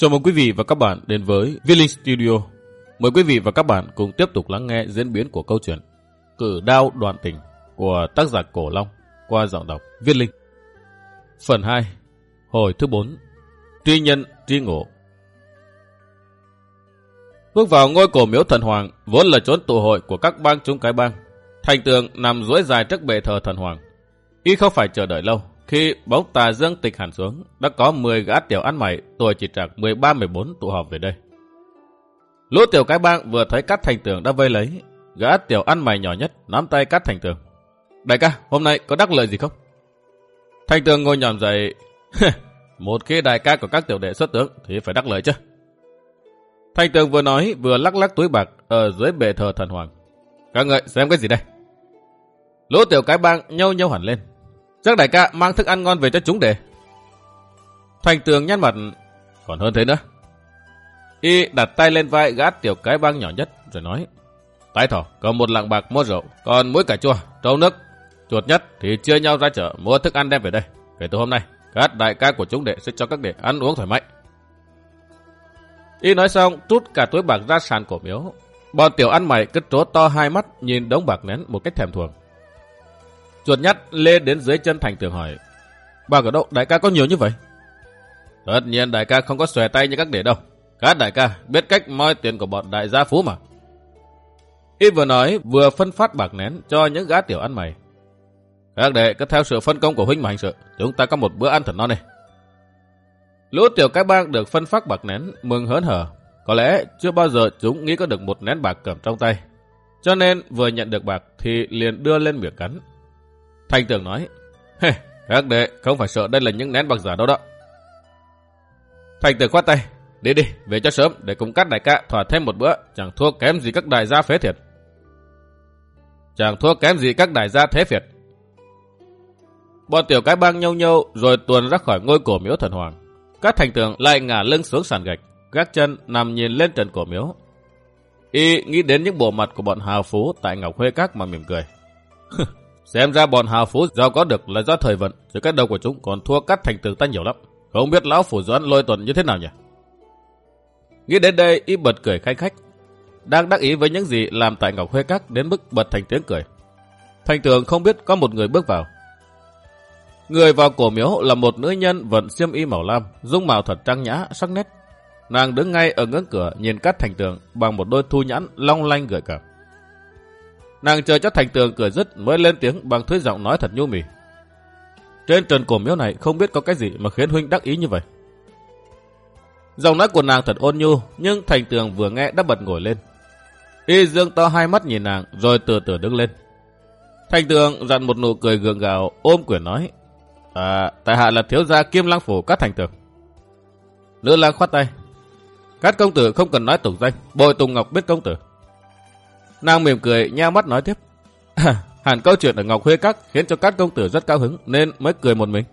Chào mừng quý vị và các bạn đến với Villain Linh Studio. Mời quý vị và các bạn cùng tiếp tục lắng nghe diễn biến của câu chuyện Cử đao đoạn tình của tác giả Cổ Long qua giọng đọc Viết Linh. Phần 2 Hồi thứ 4 Tri nhân tri ngộ Bước vào ngôi cổ miếu thần hoàng vốn là chốn tụ hội của các bang chúng cái bang. Thành tường nằm duỗi dài trước bệ thờ thần hoàng. Y không phải chờ đợi lâu, khi bóng tà dương tịch hẳn xuống, đã có 10 gã tiểu ăn mày tuổi chỉ trạc 13-14 tụ họp về đây. Lũ tiểu cái bang vừa thấy cắt thành tường đã vây lấy, gã tiểu ăn mày nhỏ nhất nắm tay cắt thành tường. Đại ca, hôm nay có đắc lợi gì không? Thành tường ngồi nhòm dậy, một khi đại ca của các tiểu đệ xuất tướng thì phải đắc lợi chứ. Thành tường vừa nói vừa lắc lắc túi bạc ở dưới bệ thờ thần hoàng. Các người xem cái gì đây? Lũ tiểu cái bang nhâu nhâu hẳn lên, Chắc đại ca mang thức ăn ngon về cho chúng để. Thành tường nhăn mặt, còn hơn thế nữa. Y đặt tay lên vai gã tiểu cái băng nhỏ nhất rồi nói. Tái thỏ, cầm một lạng bạc mua rượu, còn muối cà chua, trâu nước. Chuột nhất thì chia nhau ra chợ mua thức ăn đem về đây. Kể từ hôm nay, các đại ca của chúng đệ sẽ cho các đệ ăn uống thoải mái. Y nói xong, trút cả túi bạc ra sàn cổ miếu. Bọn tiểu ăn mày cứ trố to hai mắt nhìn đống bạc nén một cách thèm thuồng. Chuột nhắt lên đến dưới chân thành tường hỏi. Ba cửa đậu, Đại ca có nhiều như vậy? Tất nhiên đại ca không có xòe tay như các đệ đâu. Các đại ca biết cách moi tiền của bọn đại gia phú mà. Y vừa nói, vừa phân phát bạc nén cho những gã tiểu ăn mày. Các đệ, cứ theo sự phân công của huynh mà hành sự. Chúng ta có một bữa ăn thật no này. Lũ tiểu cái bang được phân phát bạc nén, mừng hớn hở. Có lẽ chưa bao giờ chúng nghĩ có được một nén bạc cầm trong tay. Cho nên vừa nhận được bạc thì liền đưa lên miệng cắn. Thanh tường nói, Hê, các đệ không phải sợ đây là những nén bạc giả đâu đó. Thanh tường khoát tay, đi đi, về cho sớm để cùng các đại ca thỏa thêm một bữa, chẳng thua kém gì các đại gia phế thiệt. Chẳng thua kém gì các đại gia thế phiệt. Bọn tiểu cái bang nhâu nhâu rồi tuần ra khỏi ngôi cổ miếu thần hoàng. Các thành tường lại ngả lưng xuống sàn gạch, gác chân nằm nhìn lên trần cổ miếu. Y nghĩ đến những bộ mặt của bọn hào phú tại Ngọc Huê Các mà mỉm cười. Xem ra bọn hào phú do có được là do thời vận, chứ cái đầu của chúng còn thua cắt thành tường ta nhiều lắm. Không biết lão phủ doãn lôi tuần như thế nào nhỉ? Nghĩ đến đây, y bật cười khai khách. Đang đắc ý với những gì làm tại Ngọc Huê Các đến mức bật thành tiếng cười. Thành tường không biết có một người bước vào. Người vào cổ miếu là một nữ nhân vận xiêm y màu lam, dung màu thật trang nhã, sắc nét. Nàng đứng ngay ở ngưỡng cửa nhìn cắt thành tường bằng một đôi thu nhãn long lanh gợi cảm. Nàng chờ cho thành tường cười dứt mới lên tiếng bằng thứ giọng nói thật nhu mì. Trên trần cổ miếu này không biết có cái gì mà khiến huynh đắc ý như vậy. Giọng nói của nàng thật ôn nhu, nhưng thành tường vừa nghe đã bật ngồi lên. Y dương to hai mắt nhìn nàng, rồi từ từ đứng lên. Thành tường dặn một nụ cười gượng gạo, ôm quyển nói. À, tại hạ là thiếu gia kim lang phủ các thành tường. Nữ lang khoát tay. Các công tử không cần nói tục danh, bội Tùng Ngọc biết công tử. Nàng mỉm cười, nheo mắt nói tiếp. hẳn câu chuyện ở Ngọc Huê Các khiến cho các công tử rất cao hứng nên mới cười một mình.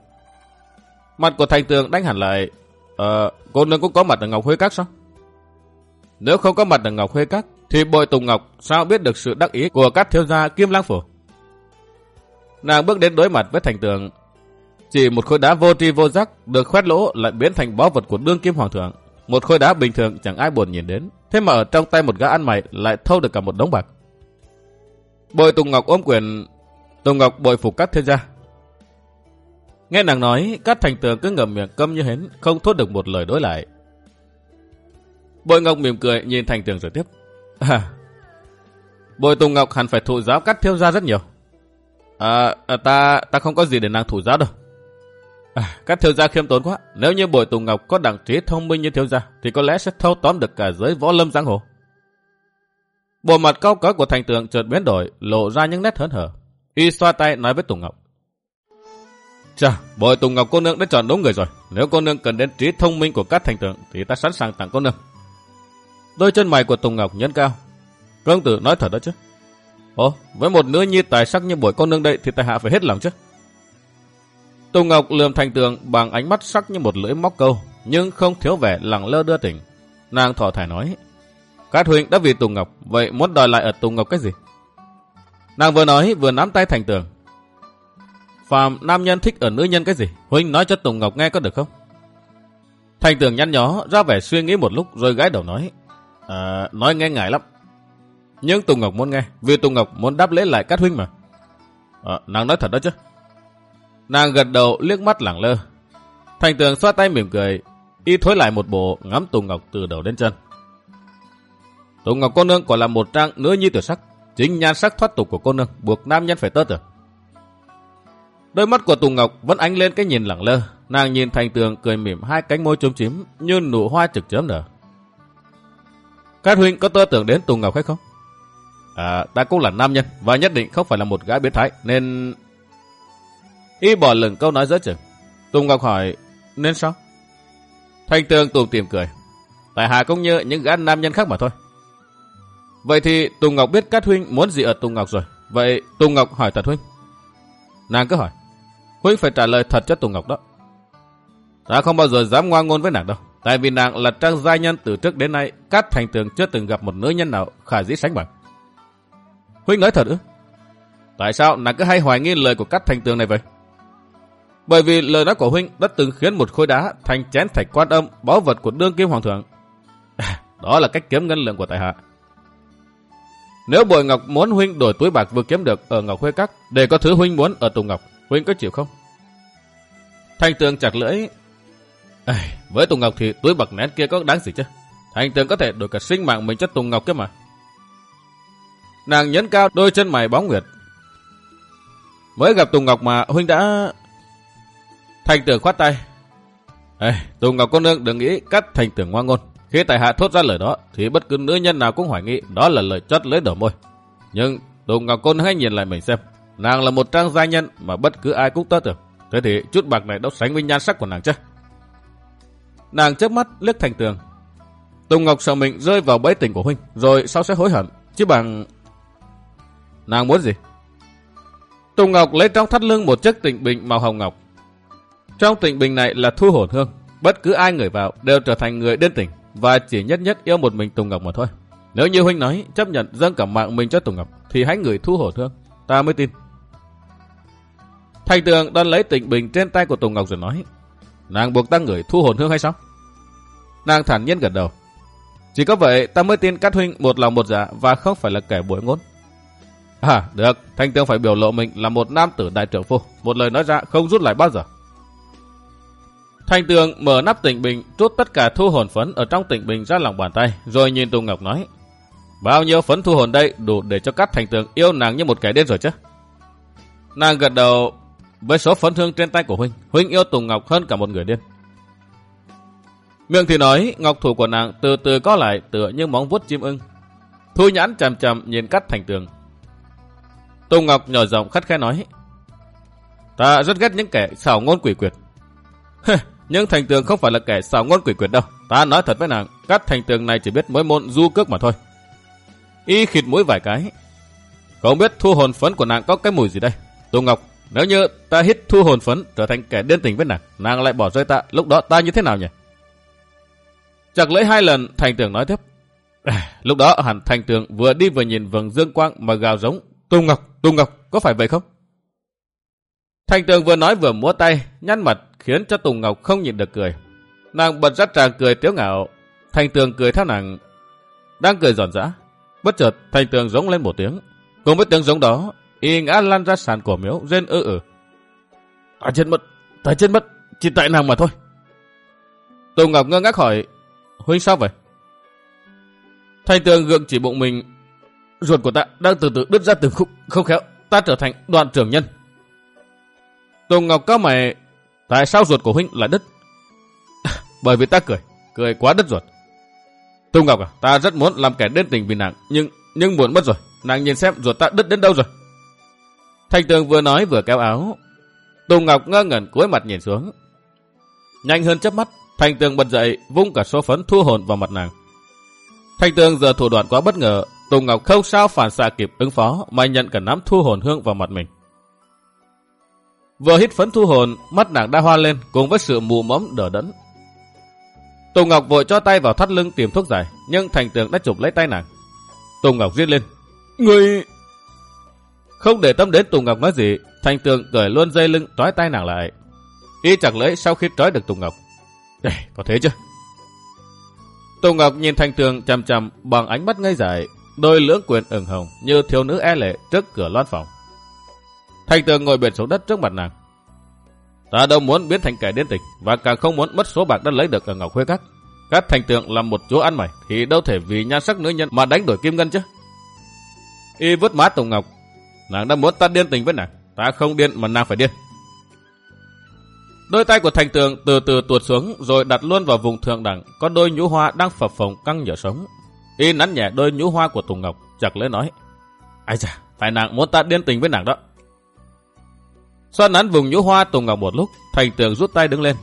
Mặt của thành tường đánh hẳn lại. Ờ, cô nương cũng có mặt ở Ngọc Huê Các sao? Nếu không có mặt ở Ngọc Huê Các thì bội Tùng Ngọc sao biết được sự đắc ý của các thiếu gia Kim Lang Phủ? Nàng bước đến đối mặt với thành tường. Chỉ một khối đá vô tri vô giác được khoét lỗ lại biến thành báu vật của đương kim hoàng thượng. Một khối đá bình thường chẳng ai buồn nhìn đến. Thế mà ở trong tay một gã ăn mày lại thâu được cả một đống bạc. Bội Tùng Ngọc ôm quyền, Tùng Ngọc bội phục các thiên gia. Nghe nàng nói, các thành tường cứ ngậm miệng câm như hến, không thốt được một lời đối lại. Bội Ngọc mỉm cười nhìn thành tường rồi tiếp. À, Bội Tùng Ngọc hẳn phải thụ giáo cắt thiêu gia rất nhiều. À, à, ta ta không có gì để nàng thủ giáo đâu. À, các thiếu gia khiêm tốn quá. Nếu như bội Tùng Ngọc có đẳng trí thông minh như thiếu gia, thì có lẽ sẽ thâu tóm được cả giới võ lâm giang hồ. Bộ mặt cao cỡ của thành tượng chợt biến đổi, lộ ra những nét hớn hở. Y xoa tay nói với Tùng Ngọc. Chà, bội Tùng Ngọc cô nương đã chọn đúng người rồi. Nếu cô nương cần đến trí thông minh của các thành tượng thì ta sẵn sàng tặng cô nương. Đôi chân mày của Tùng Ngọc nhấn cao. Công tử nói thật đó chứ. Ồ, với một nữ nhi tài sắc như bội cô nương đây thì tài hạ phải hết lòng chứ. Tùng Ngọc lườm thành tường bằng ánh mắt sắc như một lưỡi móc câu, nhưng không thiếu vẻ lẳng lơ đưa tỉnh. Nàng thỏ thải nói, Cát huynh đã vì Tùng Ngọc, vậy muốn đòi lại ở Tùng Ngọc cái gì? Nàng vừa nói vừa nắm tay thành tường. Phạm nam nhân thích ở nữ nhân cái gì? Huynh nói cho Tùng Ngọc nghe có được không? Thành tường nhăn nhó, ra vẻ suy nghĩ một lúc rồi gái đầu nói. À, nói nghe ngại lắm. Nhưng Tùng Ngọc muốn nghe, vì Tùng Ngọc muốn đáp lễ lại Cát Huynh mà. À, nàng nói thật đó chứ. Nàng gật đầu liếc mắt lẳng lơ. Thành tường xoa tay mỉm cười, y thối lại một bộ ngắm Tùng Ngọc từ đầu đến chân. Tùng Ngọc cô nương còn là một trang nữ nhi tiểu sắc, chính nhan sắc thoát tục của cô nương buộc nam nhân phải tớt được. Đôi mắt của Tùng Ngọc vẫn ánh lên cái nhìn lẳng lơ, nàng nhìn Thành tường cười mỉm hai cánh môi trông chím như nụ hoa trực chớm nở. Các huynh có tơ tưởng đến Tùng Ngọc hay không? À, ta cũng là nam nhân và nhất định không phải là một gái biến thái nên... Y bỏ lửng câu nói giữa chừng. Tùng Ngọc hỏi, nên sao? Thanh tường Tùng tìm cười. Tại hạ cũng như những gã nam nhân khác mà thôi. Vậy thì Tùng Ngọc biết Cát Huynh muốn gì ở Tùng Ngọc rồi. Vậy Tùng Ngọc hỏi thật Huynh. Nàng cứ hỏi. Huynh phải trả lời thật cho Tùng Ngọc đó. Ta không bao giờ dám ngoan ngôn với nàng đâu. Tại vì nàng là trang gia nhân từ trước đến nay, Cát Thành Tường chưa từng gặp một nữ nhân nào khả dĩ sánh bằng. Huynh nói thật ư? Tại sao nàng cứ hay hoài nghi lời của Cát Thành Tường này vậy? Bởi vì lời nói của Huynh đã từng khiến một khối đá thành chén thạch quan âm, báu vật của đương kim hoàng thượng. Đó là cách kiếm ngân lượng của tại hạ. Nếu bội ngọc muốn Huynh đổi túi bạc vừa kiếm được ở Ngọc khuê Các để có thứ Huynh muốn ở Tùng Ngọc, Huynh có chịu không? Thành Tường chặt lưỡi. À, với Tùng Ngọc thì túi bạc nén kia có đáng gì chứ? Thành Tường có thể đổi cả sinh mạng mình cho Tùng Ngọc kia mà. Nàng nhấn cao đôi chân mày bóng nguyệt. Mới gặp Tùng Ngọc mà Huynh đã... Thành Tường khoát tay. Ê, Tùng Ngọc cô nương đừng nghĩ cắt Thành Tường ngoan ngôn. Khi tại hạ thốt ra lời đó, thì bất cứ nữ nhân nào cũng hoài nghĩ đó là lời chót lưỡi đầu môi. Nhưng Tùng Ngọc Côn hãy nhìn lại mình xem. Nàng là một trang gia nhân mà bất cứ ai cũng tớ tưởng. Thế thì chút bạc này đâu sánh với nhan sắc của nàng chứ? Nàng chớp mắt liếc thành tường. Tùng Ngọc sợ mình rơi vào bẫy tình của huynh, rồi sau sẽ hối hận. Chứ bằng... Nàng muốn gì? Tùng Ngọc lấy trong thắt lưng một chiếc tịnh bình màu hồng ngọc. Trong tỉnh bình này là thu hồn hương. Bất cứ ai người vào đều trở thành người điên tỉnh và chỉ nhất nhất yêu một mình Tùng Ngọc mà thôi. Nếu như huynh nói chấp nhận dâng cả mạng mình cho Tùng Ngọc thì hãy người thu hồn hương. Ta mới tin. Thành tường đang lấy tịnh bình trên tay của Tùng Ngọc rồi nói Nàng buộc ta người thu hồn hương hay sao? Nàng thản nhiên gật đầu Chỉ có vậy ta mới tin Cát Huynh một lòng một dạ và không phải là kẻ bối ngôn À được, Thanh Tường phải biểu lộ mình là một nam tử đại trưởng phu Một lời nói ra không rút lại bao giờ Thanh Tường mở nắp tịnh bình Trút tất cả thu hồn phấn ở trong tịnh bình ra lòng bàn tay Rồi nhìn Tùng Ngọc nói Bao nhiêu phấn thu hồn đây đủ để cho Cát Thành Tường yêu nàng như một kẻ điên rồi chứ Nàng gật đầu với số phấn thương trên tay của Huynh, Huynh yêu Tùng Ngọc hơn cả một người điên. Miệng thì nói, ngọc thủ của nàng từ từ có lại tựa như móng vuốt chim ưng. Thu nhãn chầm chầm nhìn cắt thành tường. Tùng Ngọc nhỏ giọng khắt khe nói. Ta rất ghét những kẻ xảo ngôn quỷ quyệt. nhưng thành tường không phải là kẻ xảo ngôn quỷ quyệt đâu. Ta nói thật với nàng, cắt thành tường này chỉ biết mỗi môn du cước mà thôi. Y khịt mũi vài cái. Không biết thu hồn phấn của nàng có cái mùi gì đây. Tô Ngọc nếu như ta hít thu hồn phấn trở thành kẻ điên tình với nàng, nàng lại bỏ rơi ta, lúc đó ta như thế nào nhỉ? Chặt lấy hai lần, thành tường nói tiếp. À, lúc đó hẳn thành tường vừa đi vừa nhìn vầng dương quang mà gào giống. Tô Ngọc, Tô Ngọc, có phải vậy không? Thanh tường vừa nói vừa múa tay, nhăn mặt khiến cho Tùng Ngọc không nhịn được cười. Nàng bật rắt tràng cười tiếu ngạo. Thanh tường cười theo nàng. Đang cười giòn giã. Bất chợt, Thanh tường giống lên một tiếng. Cùng với tiếng giống đó, y ngã lăn ra sàn cổ miếu, rên ư ử. À chết mất, ta chết mất, chỉ tại nàng mà thôi. Tùng Ngọc ngơ ngác hỏi, Huynh sao vậy? Thanh tường gượng chỉ bụng mình, ruột của ta đang từ từ đứt ra từng khúc, không khéo, ta trở thành đoàn trưởng nhân. Tùng Ngọc cao mày, tại sao ruột của Huynh lại đứt? Bởi vì ta cười, cười quá đứt ruột. Tùng Ngọc à, ta rất muốn làm kẻ đến tình vì nàng, nhưng nhưng muộn mất rồi, nàng nhìn xem ruột ta đứt đến đâu rồi. Thanh tường vừa nói vừa kéo áo. Tùng Ngọc ngơ ngẩn cúi mặt nhìn xuống. Nhanh hơn chớp mắt, Thanh tường bật dậy, vung cả số phấn thu hồn vào mặt nàng. Thanh tường giờ thủ đoạn quá bất ngờ, Tùng Ngọc không sao phản xạ kịp ứng phó mà nhận cả nắm thu hồn hương vào mặt mình. Vừa hít phấn thu hồn, mắt nàng đã hoa lên cùng với sự mù mẫm đỡ đẫn. Tùng Ngọc vội cho tay vào thắt lưng tìm thuốc giải, nhưng thành tường đã chụp lấy tay nàng. Tùng Ngọc giết lên. Người... Không để tâm đến Tùng Ngọc nói gì, Thành Tường cởi luôn dây lưng trói tay nàng lại. Y chặt lưỡi sau khi trói được Tùng Ngọc. Đây, có thế chứ? Tùng Ngọc nhìn Thành Tường chằm chằm bằng ánh mắt ngây dại, đôi lưỡng quyền ửng hồng như thiếu nữ e lệ trước cửa loan phòng. Thành Tường ngồi bệt xuống đất trước mặt nàng. Ta đâu muốn biến thành kẻ điên tịch và càng không muốn mất số bạc đã lấy được ở Ngọc Khuê Các. Các thành tượng là một chúa ăn mày thì đâu thể vì nhan sắc nữ nhân mà đánh đổi kim ngân chứ. Y vứt má Tùng Ngọc. Nàng đã muốn ta điên tình với nàng. Ta không điên mà nàng phải điên. Đôi tay của thành tường từ từ tuột xuống rồi đặt luôn vào vùng thượng đẳng có đôi nhũ hoa đang phập phồng căng nhở sống. Y nắn nhẹ đôi nhũ hoa của Tùng Ngọc, chặt lấy nói. Ai chà, phải nàng muốn ta điên tình với nàng đó. Xoan nắn vùng nhũ hoa Tùng Ngọc một lúc, thành tường rút tay đứng lên.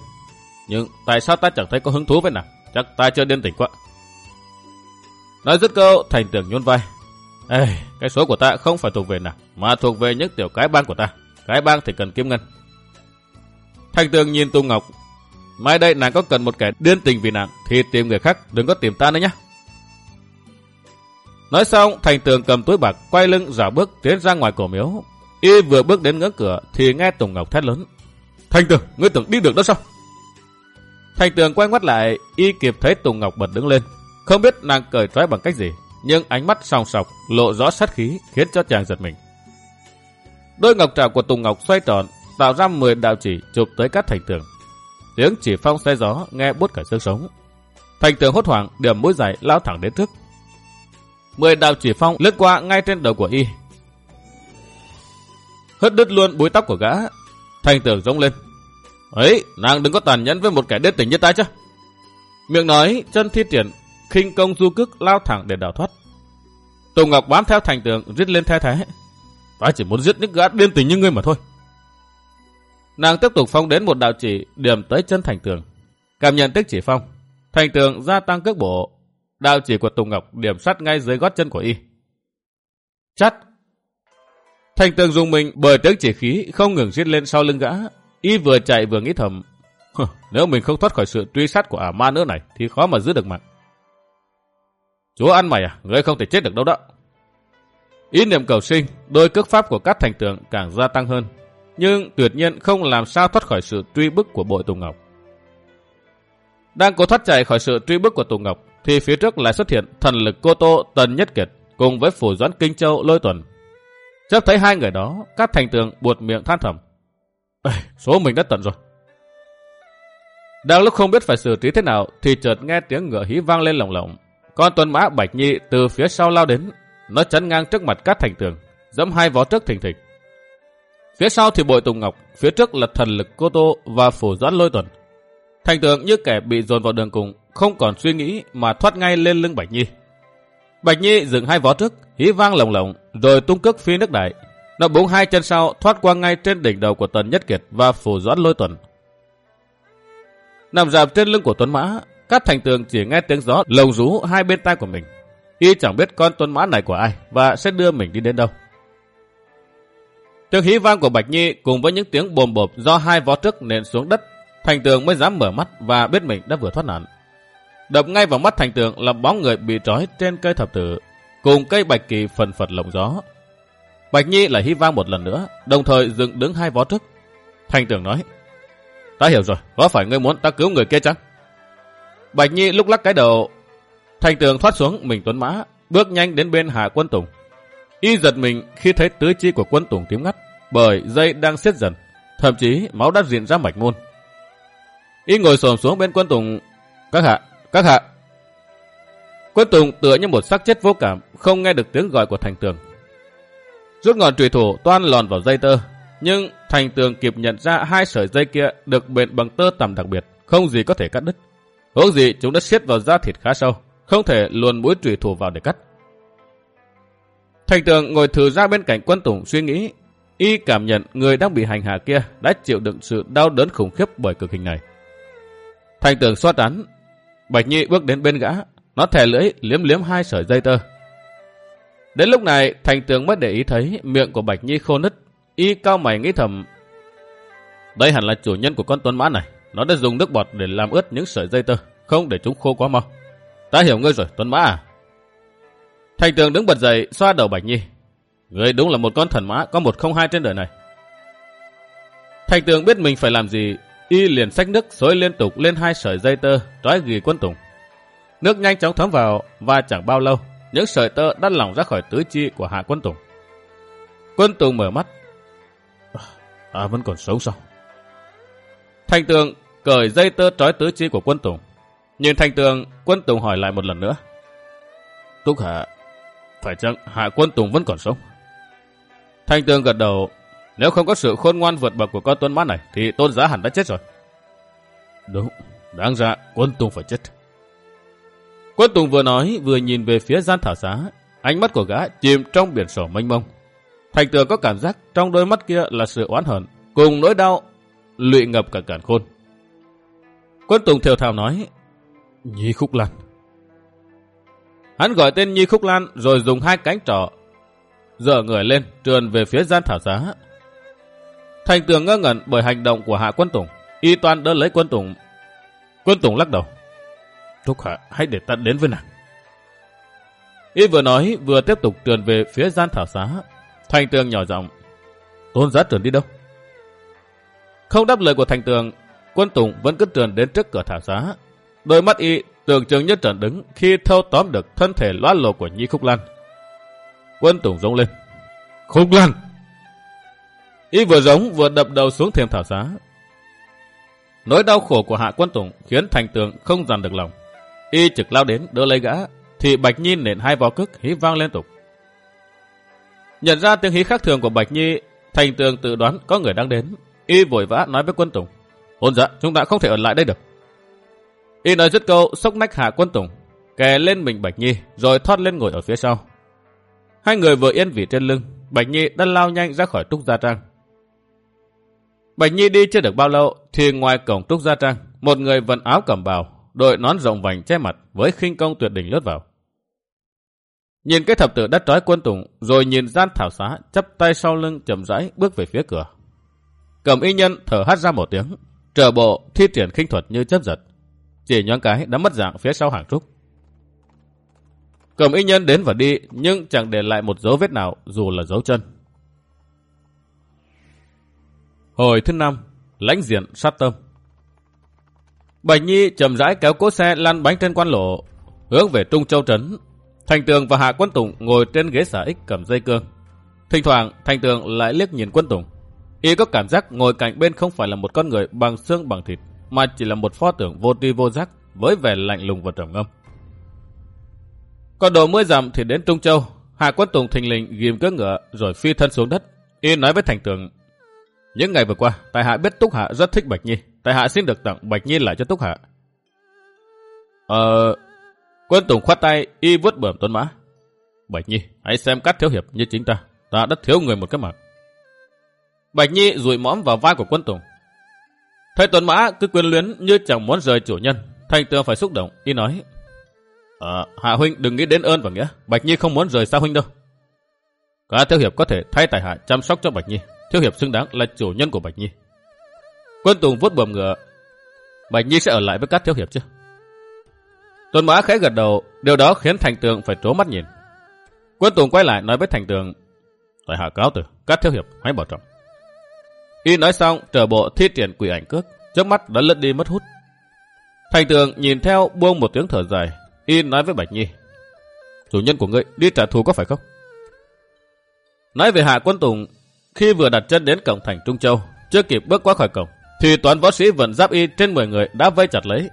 Nhưng tại sao ta chẳng thấy có hứng thú với nàng? Chắc ta chưa điên tình quá. Nói dứt câu, thành tường nhún vai. Ê, cái số của ta không phải thuộc về nàng, mà thuộc về những tiểu cái bang của ta. Cái bang thì cần kim ngân, thành tường nhìn tùng Ngọc. Mai đây nàng có cần một kẻ điên tình vì nàng thì tìm người khác, đừng có tìm ta nữa nhé. Nói xong, thành tường cầm túi bạc, quay lưng giả bước tiến ra ngoài cổ miếu. Y vừa bước đến ngưỡng cửa thì nghe Tùng Ngọc thét lớn. Thành tường, ngươi tưởng đi được đó sao? Thành tường quay ngoắt lại, y kịp thấy Tùng Ngọc bật đứng lên. Không biết nàng cởi trói bằng cách gì, nhưng ánh mắt sòng sọc, lộ rõ sát khí, khiến cho chàng giật mình. Đôi ngọc trào của Tùng Ngọc xoay tròn, tạo ra 10 đạo chỉ chụp tới các thành tường. Tiếng chỉ phong xe gió nghe bút cả xương sống. Thành tường hốt hoảng điểm mũi dài lao thẳng đến trước. 10 đạo chỉ phong lướt qua ngay trên đầu của y. Hất đứt luôn búi tóc của gã. Thành tường rống lên. Ấy, nàng đừng có tàn nhẫn với một kẻ đết tình như ta chứ. Miệng nói, chân thi triển, khinh công du cước lao thẳng để đào thoát. Tùng Ngọc bám theo thành tường, rít lên the thế. Ta chỉ muốn giết những gã điên tình như ngươi mà thôi. Nàng tiếp tục phong đến một đạo chỉ điểm tới chân thành tường. Cảm nhận tích chỉ phong. Thành tường gia tăng cước bộ. Đạo chỉ của Tùng Ngọc điểm sát ngay dưới gót chân của y. Chắt. Thành tường dùng mình bởi tiếng chỉ khí không ngừng giết lên sau lưng gã. Y vừa chạy vừa nghĩ thầm. Nếu mình không thoát khỏi sự truy sát của ả ma nữa này thì khó mà giữ được mạng. Chúa ăn mày à, ngươi không thể chết được đâu đó. Ý niệm cầu sinh, đôi cước pháp của các thành tường càng gia tăng hơn nhưng tuyệt nhiên không làm sao thoát khỏi sự truy bức của bội Tùng Ngọc. Đang cố thoát chạy khỏi sự truy bức của Tùng Ngọc, thì phía trước lại xuất hiện thần lực cô tô Tần Nhất Kiệt cùng với phủ doãn Kinh Châu lôi tuần. Chấp thấy hai người đó, các thành tường buột miệng than thầm. số mình đã tận rồi. Đang lúc không biết phải xử trí thế nào, thì chợt nghe tiếng ngựa hí vang lên lồng lộng. Con tuần mã Bạch Nhi từ phía sau lao đến, nó chắn ngang trước mặt các thành tường, dẫm hai vó trước thình thịch. Phía sau thì bội Tùng Ngọc, phía trước là thần lực Cô Tô và phủ doãn lôi tuần. Thành tượng như kẻ bị dồn vào đường cùng, không còn suy nghĩ mà thoát ngay lên lưng Bạch Nhi. Bạch Nhi dừng hai vó trước, hí vang lồng lộng, rồi tung cước phi nước đại. Nó búng hai chân sau thoát qua ngay trên đỉnh đầu của Tần Nhất Kiệt và phủ doãn lôi tuần. Nằm dạp trên lưng của Tuấn Mã, các thành tường chỉ nghe tiếng gió lồng rú hai bên tai của mình. Y chẳng biết con Tuấn Mã này của ai và sẽ đưa mình đi đến đâu. Tiếng hí vang của Bạch Nhi cùng với những tiếng bồm bộp do hai vó trước nện xuống đất, Thành Tường mới dám mở mắt và biết mình đã vừa thoát nạn. Đập ngay vào mắt Thành Tường là bóng người bị trói trên cây thập tử, cùng cây bạch kỳ phần phật lồng gió. Bạch Nhi lại hí vang một lần nữa, đồng thời dựng đứng hai vó trước. Thành Tường nói, Ta hiểu rồi, có phải ngươi muốn ta cứu người kia chăng? Bạch Nhi lúc lắc cái đầu, Thành Tường thoát xuống mình tuấn mã, bước nhanh đến bên Hà Quân Tùng. Y giật mình khi thấy tứ chi của quân Tùng tím ngắt, bởi dây đang siết dần, thậm chí máu đã diện ra mạch môn. Y ngồi xổm xuống bên quân Tùng, các hạ, các hạ. Quân Tùng tựa như một xác chết vô cảm, không nghe được tiếng gọi của thành tường. Rút ngọn trùy thủ toan lòn vào dây tơ, nhưng thành tường kịp nhận ra hai sợi dây kia được bện bằng tơ tầm đặc biệt, không gì có thể cắt đứt. Huống gì chúng đã siết vào da thịt khá sâu, không thể luồn mũi trùy thủ vào để cắt. Thành tường ngồi thử ra bên cạnh quân tùng suy nghĩ. Y cảm nhận người đang bị hành hạ kia đã chịu đựng sự đau đớn khủng khiếp bởi cực hình này. Thành tường xoát án. Bạch Nhi bước đến bên gã. Nó thè lưỡi liếm liếm hai sợi dây tơ. Đến lúc này thành tường mới để ý thấy miệng của Bạch Nhi khô nứt. Y cao mày nghĩ thầm. Đây hẳn là chủ nhân của con tuấn mã này. Nó đã dùng nước bọt để làm ướt những sợi dây tơ. Không để chúng khô quá mau. Ta hiểu ngươi rồi tuấn mã à. Thành tường đứng bật dậy, xoa đầu Bạch Nhi. Ngươi đúng là một con thần mã có một không hai trên đời này. Thành tường biết mình phải làm gì, y liền xách nước xối liên tục lên hai sợi dây tơ trói ghi quân tùng. Nước nhanh chóng thấm vào và chẳng bao lâu, những sợi tơ đã lỏng ra khỏi tứ chi của hạ quân tùng. Quân tùng mở mắt. À, à vẫn còn sống sao? Thành tường cởi dây tơ trói tứ chi của quân tùng. Nhìn thành tường, quân tùng hỏi lại một lần nữa. Túc hạ, phải chăng hạ quân tùng vẫn còn sống? Thành tường gật đầu, nếu không có sự khôn ngoan vượt bậc của con tuân mã này, thì tôn giá hẳn đã chết rồi. Đúng, đáng ra quân tùng phải chết. Quân tùng vừa nói vừa nhìn về phía gian thảo xá, ánh mắt của gã chìm trong biển sổ mênh mông. Thành tường có cảm giác trong đôi mắt kia là sự oán hận, cùng nỗi đau, lụy ngập cả cản khôn. Quân Tùng theo thào nói, Nhi Khúc Lan. Hắn gọi tên Nhi Khúc Lan rồi dùng hai cánh trỏ, dở người lên, trườn về phía gian thảo giá. Thành tường ngơ ngẩn bởi hành động của Hạ Quân Tùng, y toàn đỡ lấy Quân Tùng. Quân Tùng lắc đầu, Thúc Hạ, hãy để ta đến với nàng. Y vừa nói vừa tiếp tục trườn về phía gian thảo xá. Thành tường nhỏ giọng, Tôn giá trườn đi đâu? Không đáp lời của thành tường, quân Tùng vẫn cứ trườn đến trước cửa thảo xá. Đôi mắt y tưởng chừng như trần đứng khi thâu tóm được thân thể loát lộ của Nhi Khúc Lan. Quân Tùng rống lên. Khúc Lan! Y vừa giống vừa đập đầu xuống thềm thảo xá. Nỗi đau khổ của Hạ Quân Tùng khiến thành tường không dằn được lòng. Y trực lao đến đỡ lấy gã, thì Bạch Nhi nện hai vó cức hí vang liên tục. Nhận ra tiếng hí khác thường của Bạch Nhi, thành tường tự đoán có người đang đến. Y vội vã nói với quân Tùng. Hôn dạ, chúng ta không thể ở lại đây được. Y nói dứt câu, sốc nách hạ quân Tùng, kè lên mình Bạch Nhi, rồi thoát lên ngồi ở phía sau. Hai người vừa yên vị trên lưng, Bạch Nhi đã lao nhanh ra khỏi Trúc Gia Trang. Bạch Nhi đi chưa được bao lâu, thì ngoài cổng Trúc Gia Trang, một người vận áo cẩm bào, đội nón rộng vành che mặt với khinh công tuyệt đỉnh lướt vào. Nhìn cái thập tử đất trói quân Tùng, rồi nhìn gian thảo xá, chắp tay sau lưng chậm rãi bước về phía cửa. Cầm y nhân thở hắt ra một tiếng, trở bộ thi triển khinh thuật như chấp giật. Chỉ nhoáng cái đã mất dạng phía sau hàng trúc. Cầm y nhân đến và đi nhưng chẳng để lại một dấu vết nào dù là dấu chân. Hồi thứ năm, lãnh diện sát tâm. Bạch Nhi chậm rãi kéo cỗ xe lăn bánh trên quan lộ, hướng về Trung Châu Trấn. Thành Tường và Hạ Quân Tùng ngồi trên ghế xả ích cầm dây cương. Thỉnh thoảng, Thành Tường lại liếc nhìn Quân Tùng. Y có cảm giác ngồi cạnh bên không phải là một con người bằng xương bằng thịt, mà chỉ là một pho tượng vô tri vô giác với vẻ lạnh lùng và trầm ngâm. Còn đồ mưa dặm thì đến Trung Châu, Hạ Quân Tùng thình lình ghim cước ngựa rồi phi thân xuống đất. Y nói với Thành Tường, những ngày vừa qua, Tài Hạ biết Túc Hạ rất thích Bạch Nhi. Tài Hạ xin được tặng Bạch Nhi lại cho Túc Hạ. Ờ... Quân Tùng khoát tay, y vứt bờm tuấn mã. Bạch Nhi, hãy xem các thiếu hiệp như chính ta. Ta đã thiếu người một cái mặt Bạch Nhi rụi mõm vào vai của quân Tùng. Thấy Tuấn Mã cứ quyến luyến như chẳng muốn rời chủ nhân. Thành tường phải xúc động, y nói. À, Hạ Huynh đừng nghĩ đến ơn và nghĩa. Bạch Nhi không muốn rời xa Huynh đâu. Cả Thiếu Hiệp có thể thay tài hạ chăm sóc cho Bạch Nhi. Thiếu Hiệp xứng đáng là chủ nhân của Bạch Nhi. Quân Tùng vuốt bầm ngựa. Bạch Nhi sẽ ở lại với các Thiếu Hiệp chứ? Tuấn Mã khẽ gật đầu, điều đó khiến Thành Tường phải trố mắt nhìn. Quân Tùng quay lại nói với Thành Tường. Tại hạ cáo từ, các Thiếu Hiệp hãy bảo trọng. Y nói xong, trở bộ thiết triển quỷ ảnh cước, trước mắt đã lướt đi mất hút. Thành tường nhìn theo buông một tiếng thở dài, Y nói với Bạch Nhi. Chủ nhân của ngươi đi trả thù có phải không? Nói về Hạ Quân Tùng, khi vừa đặt chân đến cổng thành Trung Châu, chưa kịp bước qua khỏi cổng, thì toán võ sĩ vận giáp y trên 10 người đã vây chặt lấy.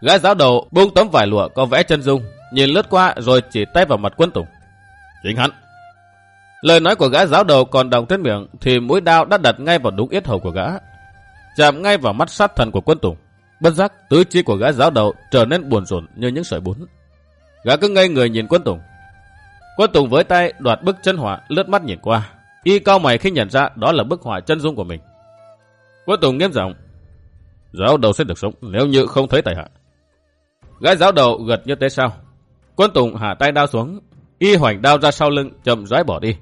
Gái giáo đầu buông tấm vải lụa có vẽ chân dung, nhìn lướt qua rồi chỉ tay vào mặt Quân Tùng. Chính hắn, Lời nói của gã giáo đầu còn đồng trên miệng thì mũi đao đã đặt ngay vào đúng yết hầu của gã. Chạm ngay vào mắt sát thần của quân tùng. Bất giác, tứ chi của gã giáo đầu trở nên buồn rộn như những sợi bún. Gã cứ ngây người nhìn quân tùng. Quân tùng với tay đoạt bức chân họa lướt mắt nhìn qua. Y cao mày khi nhận ra đó là bức họa chân dung của mình. Quân tùng nghiêm giọng Giáo đầu sẽ được sống nếu như không thấy tài hạ. Gái giáo đầu gật như thế sao? Quân tùng hạ tay đao xuống. Y hoành đao ra sau lưng chậm rãi bỏ đi.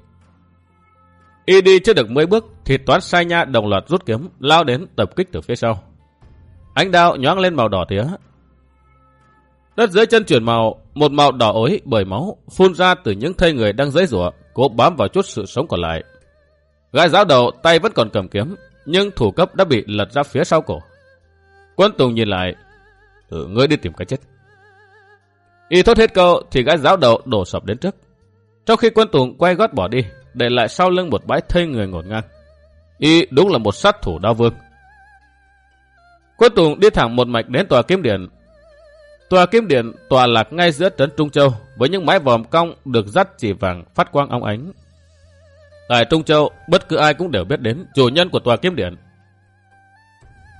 Y đi chưa được mấy bước thì toán sai nha đồng loạt rút kiếm lao đến tập kích từ phía sau. Ánh đao nhoáng lên màu đỏ tía. Đất dưới chân chuyển màu, một màu đỏ ối bởi máu phun ra từ những thây người đang dãy rủa, cố bám vào chút sự sống còn lại. Gái giáo đầu tay vẫn còn cầm kiếm, nhưng thủ cấp đã bị lật ra phía sau cổ. Quân Tùng nhìn lại, ừ, ngươi đi tìm cái chết. Y thốt hết câu thì gái giáo đầu đổ sập đến trước. Trong khi quân Tùng quay gót bỏ đi, để lại sau lưng một bãi thây người ngổn ngang. Y đúng là một sát thủ đao vương. Quân Tùng đi thẳng một mạch đến tòa kiếm điện. Tòa Kim điện tòa lạc ngay giữa trấn Trung Châu với những mái vòm cong được dắt chỉ vàng phát quang óng ánh. Tại Trung Châu, bất cứ ai cũng đều biết đến chủ nhân của tòa Kim điện.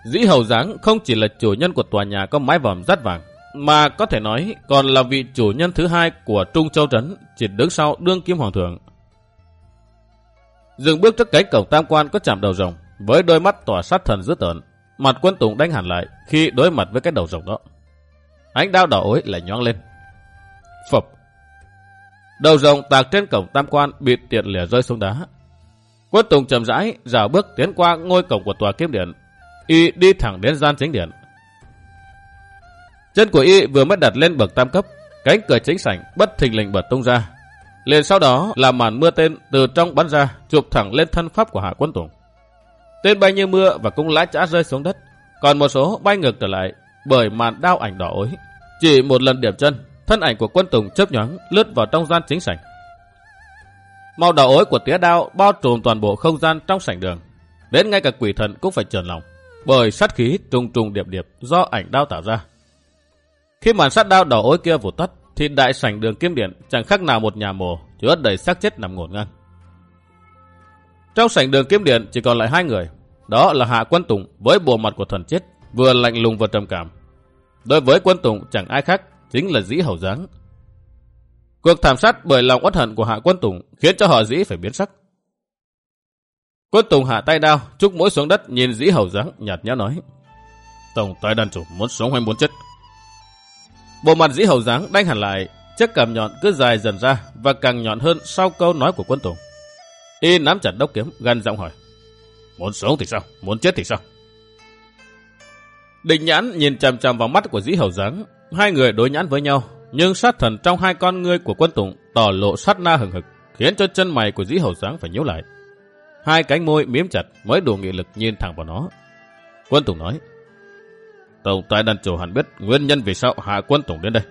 Dĩ Hầu Giáng không chỉ là chủ nhân của tòa nhà có mái vòm dắt vàng, mà có thể nói còn là vị chủ nhân thứ hai của Trung Châu Trấn, chỉ đứng sau đương kim hoàng thượng. Dừng bước trước cánh cổng tam quan có chạm đầu rồng, với đôi mắt tỏa sát thần dữ tợn, mặt quân tùng đánh hẳn lại khi đối mặt với cái đầu rồng đó. Ánh đao đỏ ối lại nhoáng lên. Phập. Đầu rồng tạc trên cổng tam quan bị tiện lẻ rơi xuống đá. Quân tùng chậm rãi, rào bước tiến qua ngôi cổng của tòa kiếm điện. Y đi thẳng đến gian chính điện. Chân của Y vừa mới đặt lên bậc tam cấp, cánh cửa chính sảnh bất thình lình bật tung ra, Liền sau đó là màn mưa tên từ trong bắn ra, chụp thẳng lên thân pháp của Hạ Quân Tùng. Tên bay như mưa và cũng lá chã rơi xuống đất, còn một số bay ngược trở lại bởi màn đao ảnh đỏ ối. Chỉ một lần điểm chân, thân ảnh của Quân Tùng chớp nhoáng lướt vào trong gian chính sảnh. Màu đỏ ối của tía đao bao trùm toàn bộ không gian trong sảnh đường. Đến ngay cả quỷ thần cũng phải trần lòng, bởi sát khí trùng trùng điệp điệp do ảnh đao tạo ra. Khi màn sát đao đỏ ối kia vụt tắt, thì đại sảnh đường kiếm điện chẳng khác nào một nhà mồ, chứa đầy xác chết nằm ngổn ngang. Trong sảnh đường kiếm điện chỉ còn lại hai người, đó là Hạ Quân Tùng với bộ mặt của thần chết, vừa lạnh lùng vừa trầm cảm. Đối với Quân Tùng chẳng ai khác, chính là Dĩ Hầu Giáng. Cuộc thảm sát bởi lòng uất hận của Hạ Quân Tùng khiến cho họ Dĩ phải biến sắc. Quân Tùng hạ tay đao, trúc mũi xuống đất nhìn Dĩ Hầu Giáng nhạt nhã nói. Tổng tài đàn chủ muốn sống hay muốn chết? Bộ mặt dĩ hầu giáng đanh hẳn lại, chiếc cằm nhọn cứ dài dần ra và càng nhọn hơn sau câu nói của quân tùng. Y nắm chặt đốc kiếm, gan giọng hỏi. Muốn sống thì sao? Muốn chết thì sao? Định nhãn nhìn chằm chằm vào mắt của dĩ hầu dáng. Hai người đối nhãn với nhau, nhưng sát thần trong hai con ngươi của quân tùng tỏ lộ sát na hừng hực, khiến cho chân mày của dĩ hầu dáng phải nhíu lại. Hai cánh môi miếm chặt mới đủ nghị lực nhìn thẳng vào nó. Quân tùng nói. Tổng tài đàn chủ hẳn biết nguyên nhân vì sao hạ quân tùng đến đây.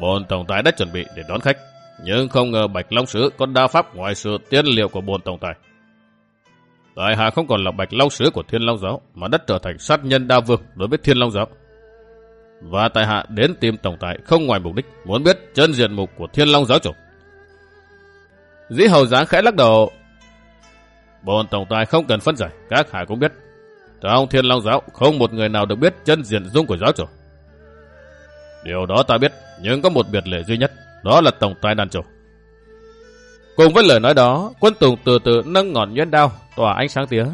Bồn tổng tài đã chuẩn bị để đón khách, nhưng không ngờ Bạch Long Sứ có đa pháp ngoài sự tiên liệu của bồn tổng tài. Tại hạ không còn là Bạch lau Sứ của Thiên Long Giáo, mà đã trở thành sát nhân đa vương đối với Thiên Long Giáo. Và tại hạ đến tìm tổng tài không ngoài mục đích muốn biết chân diện mục của Thiên Long Giáo chủ. Dĩ hầu giáng khẽ lắc đầu. Bọn tổng tài không cần phân giải, các hạ cũng biết trong thiên long giáo không một người nào được biết chân diện dung của giáo chủ. Điều đó ta biết, nhưng có một biệt lệ duy nhất, đó là tổng tài đàn chủ. Cùng với lời nói đó, quân tùng từ từ nâng ngọn nhuyễn đao, tỏa ánh sáng tía,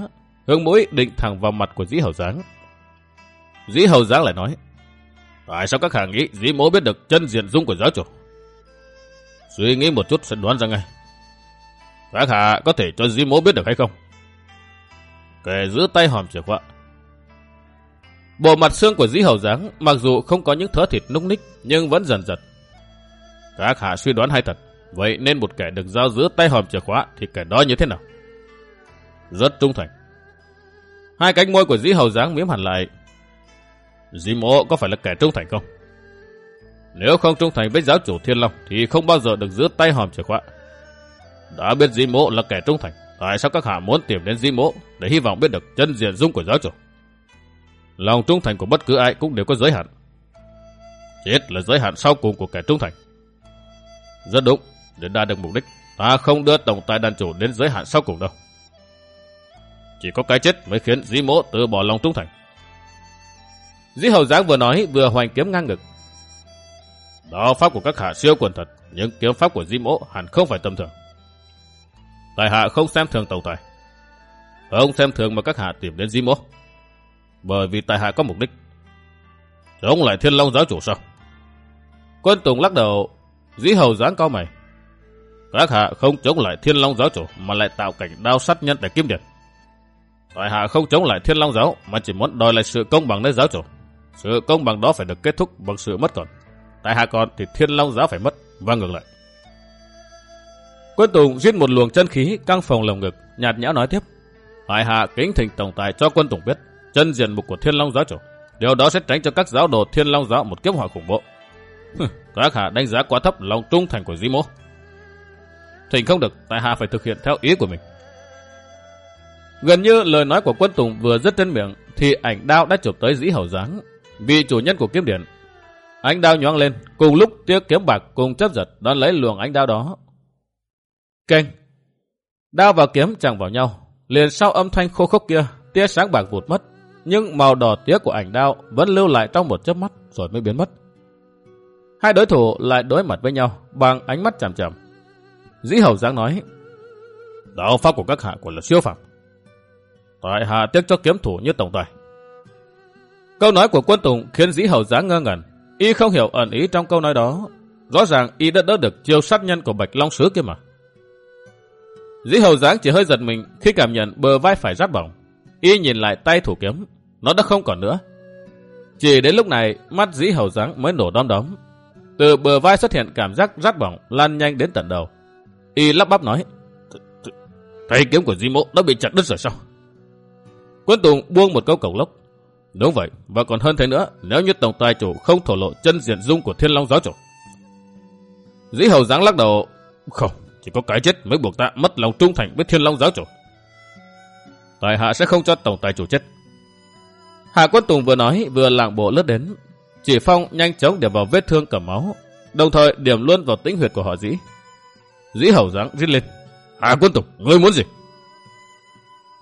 hướng mũi định thẳng vào mặt của dĩ hầu giáng. Dĩ hầu giáng lại nói, tại sao các hạ nghĩ dĩ mỗ biết được chân diện dung của giáo chủ? Suy nghĩ một chút sẽ đoán ra ngay. Các hạ có thể cho dĩ mỗ biết được hay không? kề giữ tay hòm chìa khóa. Bộ mặt xương của dĩ hầu dáng mặc dù không có những thớ thịt núc ních nhưng vẫn dần dần. Các hạ suy đoán hay thật, vậy nên một kẻ được giao giữ tay hòm chìa khóa thì kẻ đó như thế nào? Rất trung thành. Hai cánh môi của dĩ hầu dáng miếm hẳn lại. Dĩ mộ có phải là kẻ trung thành không? Nếu không trung thành với giáo chủ Thiên Long thì không bao giờ được giữ tay hòm chìa khóa. Đã biết dĩ mộ là kẻ trung thành, Tại sao các hạ muốn tìm đến di mộ để hy vọng biết được chân diện dung của giáo chủ? Lòng trung thành của bất cứ ai cũng đều có giới hạn. Chết là giới hạn sau cùng của kẻ trung thành. Rất đúng, để đạt được mục đích, ta không đưa tổng tài đàn chủ đến giới hạn sau cùng đâu. Chỉ có cái chết mới khiến dĩ mỗ từ bỏ lòng trung thành. Dĩ hầu giáng vừa nói vừa hoành kiếm ngang ngực. Đó pháp của các hạ siêu quần thật, nhưng kiếm pháp của dĩ mỗ hẳn không phải tầm thường. Tài hạ không xem thường tổng tài. Không xem thường mà các hạ tìm đến dĩ mỗ. Bởi vì tài hạ có mục đích. Chống lại thiên long giáo chủ sao? Quân Tùng lắc đầu, dĩ hầu Giáng cao mày. Các hạ không chống lại thiên long giáo chủ mà lại tạo cảnh đao sát nhân để kiếm tiền. Tại hạ không chống lại thiên long giáo mà chỉ muốn đòi lại sự công bằng nơi giáo chủ. Sự công bằng đó phải được kết thúc bằng sự mất còn. Tại hạ còn thì thiên long giáo phải mất và ngược lại. Quân Tùng giết một luồng chân khí căng phòng lồng ngực, nhạt nhẽo nói tiếp. tại hạ kính thỉnh tổng tài cho quân tùng biết chân diện mục của thiên long giáo chủ. Điều đó sẽ tránh cho các giáo đồ thiên long giáo một kiếp hỏa khủng bố. các hạ đánh giá quá thấp lòng trung thành của Di Mô. Thỉnh không được, tại hạ phải thực hiện theo ý của mình. Gần như lời nói của quân Tùng vừa dứt trên miệng thì ảnh đao đã chụp tới dĩ hầu dáng, vị chủ nhân của kiếm điện. Ánh đao nhoáng lên, cùng lúc tiếc kiếm bạc cùng chấp giật đón lấy luồng ánh đao đó. Kênh Đao và kiếm chạm vào nhau, liền sau âm thanh khô khốc kia, tia sáng bạc vụt mất, nhưng màu đỏ tía của ảnh đao vẫn lưu lại trong một chớp mắt rồi mới biến mất. Hai đối thủ lại đối mặt với nhau bằng ánh mắt chằm chằm. Dĩ hầu giáng nói, Đạo pháp của các hạ của là siêu phạm. Tại hạ tiếc cho kiếm thủ như tổng tài. Câu nói của quân Tùng khiến dĩ hầu giáng ngơ ngẩn. Y không hiểu ẩn ý trong câu nói đó. Rõ ràng y đã đỡ được chiêu sát nhân của Bạch Long Sứ kia mà. Dĩ hầu giáng chỉ hơi giật mình khi cảm nhận bờ vai phải rát bỏng. Y nhìn lại tay thủ kiếm, nó đã không còn nữa. Chỉ đến lúc này, mắt dĩ hầu giáng mới nổ đom đóm. Từ bờ vai xuất hiện cảm giác rát bỏng lan nhanh đến tận đầu. Y lắp bắp nói, Thầy kiếm của Di Mộ đã bị chặt đứt rồi sao? Quân Tùng buông một câu cầu lốc. Đúng vậy, và còn hơn thế nữa, nếu như Tổng tài chủ không thổ lộ chân diện dung của Thiên Long giáo chủ. Dĩ hầu giáng lắc đầu, không, chỉ có cái chết mới buộc ta mất lòng trung thành với Thiên Long giáo chủ. Tài hạ sẽ không cho Tổng tài chủ chết. Hạ Quân Tùng vừa nói vừa lạng bộ lướt đến. Chỉ phong nhanh chóng điểm vào vết thương cầm máu, đồng thời điểm luôn vào tĩnh huyệt của họ dĩ. Dĩ hầu dáng rít lên. Hạ Quân tục, ngươi muốn gì?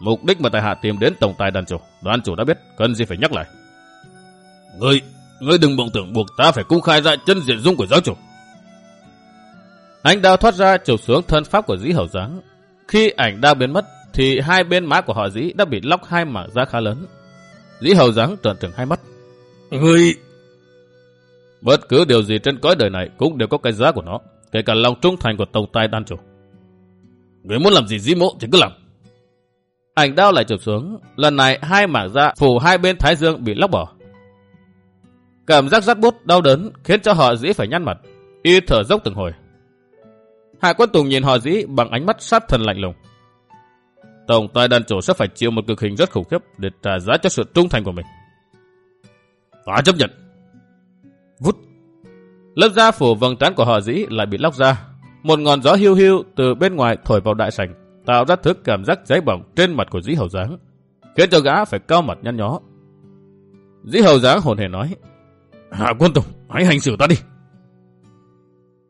Mục đích mà tài hạ tìm đến tổng tài đàn chủ, đoàn chủ đã biết, cần gì phải nhắc lại. Ngươi, ngươi đừng mộng tưởng buộc ta phải cung khai ra chân diện dung của giáo chủ. Anh đao thoát ra chụp xuống thân pháp của dĩ hầu dáng. Khi ảnh đao biến mất, thì hai bên má của họ dĩ đã bị lóc hai mảng da khá lớn. Dĩ hầu dáng trợn trừng hai mắt. Ngươi... Bất cứ điều gì trên cõi đời này cũng đều có cái giá của nó, kể cả lòng trung thành của tổng tài đan chủ. Người muốn làm gì dĩ mộ thì cứ làm. Ảnh đao lại chụp xuống, lần này hai mảng da phủ hai bên thái dương bị lóc bỏ. Cảm giác rắt bút đau đớn khiến cho họ dĩ phải nhăn mặt, y thở dốc từng hồi. Hạ quân Tùng nhìn họ dĩ bằng ánh mắt sát thần lạnh lùng. Tổng tài đàn chủ sẽ phải chịu một cực hình rất khủng khiếp để trả giá cho sự trung thành của mình. Ta chấp nhận. Vút. Lớp da phủ vầng trán của họ dĩ lại bị lóc ra. Một ngọn gió hiu hiu từ bên ngoài thổi vào đại sảnh, tạo ra thứ cảm giác cháy bỏng trên mặt của dĩ hầu dáng, khiến cho gã phải cao mặt nhăn nhó. Dĩ hầu dáng hồn hề nói, Hạ quân Tùng, hãy hành xử ta đi.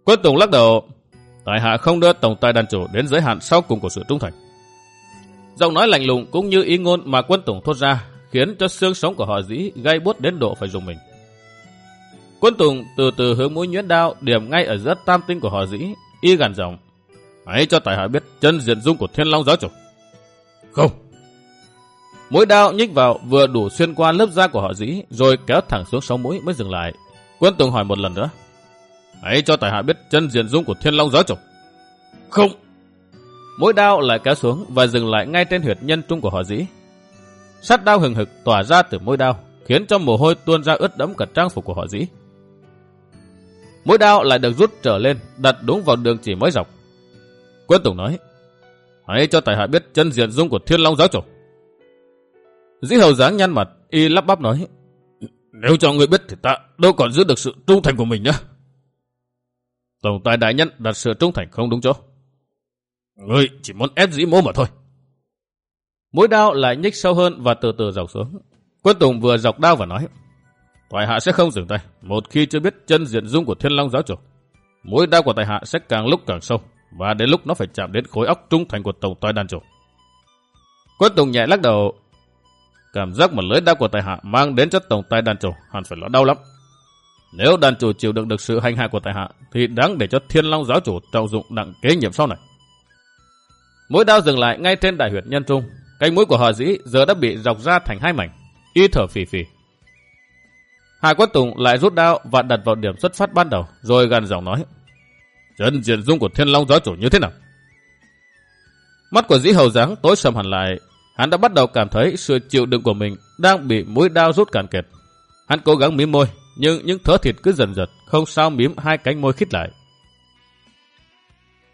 Quân Tùng lắc đầu, tại hạ không đưa tổng tài đàn chủ đến giới hạn sau cùng của sự trung thành. Giọng nói lạnh lùng cũng như ý ngôn mà quân Tùng thốt ra, khiến cho xương sống của họ dĩ gây bút đến độ phải dùng mình. Quân Tùng từ từ hướng mũi nhuyễn đao điểm ngay ở giữa tam tinh của họ dĩ, y gằn giọng. Hãy cho tài hạ biết chân diện dung của thiên long giáo chủ. Không. Mũi đao nhích vào vừa đủ xuyên qua lớp da của họ dĩ, rồi kéo thẳng xuống sống mũi mới dừng lại. Quân Tùng hỏi một lần nữa. Hãy cho tài hạ biết chân diện dung của thiên long giáo chủ. Không. Mũi đao lại kéo xuống và dừng lại ngay trên huyệt nhân trung của họ dĩ. Sắt đao hừng hực tỏa ra từ mũi đao, khiến cho mồ hôi tuôn ra ướt đẫm cả trang phục của họ dĩ. Mũi đao lại được rút trở lên, đặt đúng vào đường chỉ mới dọc. Quân Tùng nói, hãy cho tài hạ biết chân diện dung của thiên long giáo chủ. Dĩ hầu dáng nhăn mặt, y lắp bắp nói, nếu cho người biết thì ta đâu còn giữ được sự trung thành của mình nữa. Tổng tài đại nhân đặt sự trung thành không đúng chỗ. Ngươi chỉ muốn ép dĩ mô mà thôi. Mũi đao lại nhích sâu hơn và từ từ dọc xuống. Quân Tùng vừa dọc đao và nói, Tài hạ sẽ không dừng tay, một khi chưa biết chân diện dung của thiên long giáo chủ. Mũi đao của tài hạ sẽ càng lúc càng sâu, và đến lúc nó phải chạm đến khối óc trung thành của tổng toại đàn chủ. Quân Tùng nhẹ lắc đầu, cảm giác một lưỡi đao của tài hạ mang đến cho tổng tài đàn chủ hẳn phải là đau lắm. Nếu đàn chủ chịu đựng được sự hành hạ của tài hạ, thì đáng để cho thiên long giáo chủ trọng dụng nặng kế nhiệm sau này. Mũi đao dừng lại ngay trên đại huyệt nhân trung, cánh mũi của họ dĩ giờ đã bị dọc ra thành hai mảnh, y thở phì phì. Hạ Quất Tùng lại rút đao và đặt vào điểm xuất phát ban đầu, rồi gần giọng nói. Trần diện dung của thiên long giáo chủ như thế nào? Mắt của dĩ hầu dáng tối sầm hẳn lại, hắn đã bắt đầu cảm thấy sự chịu đựng của mình đang bị mũi đao rút cạn kiệt. Hắn cố gắng mím môi, nhưng những thớ thịt cứ dần dần, không sao mím hai cánh môi khít lại.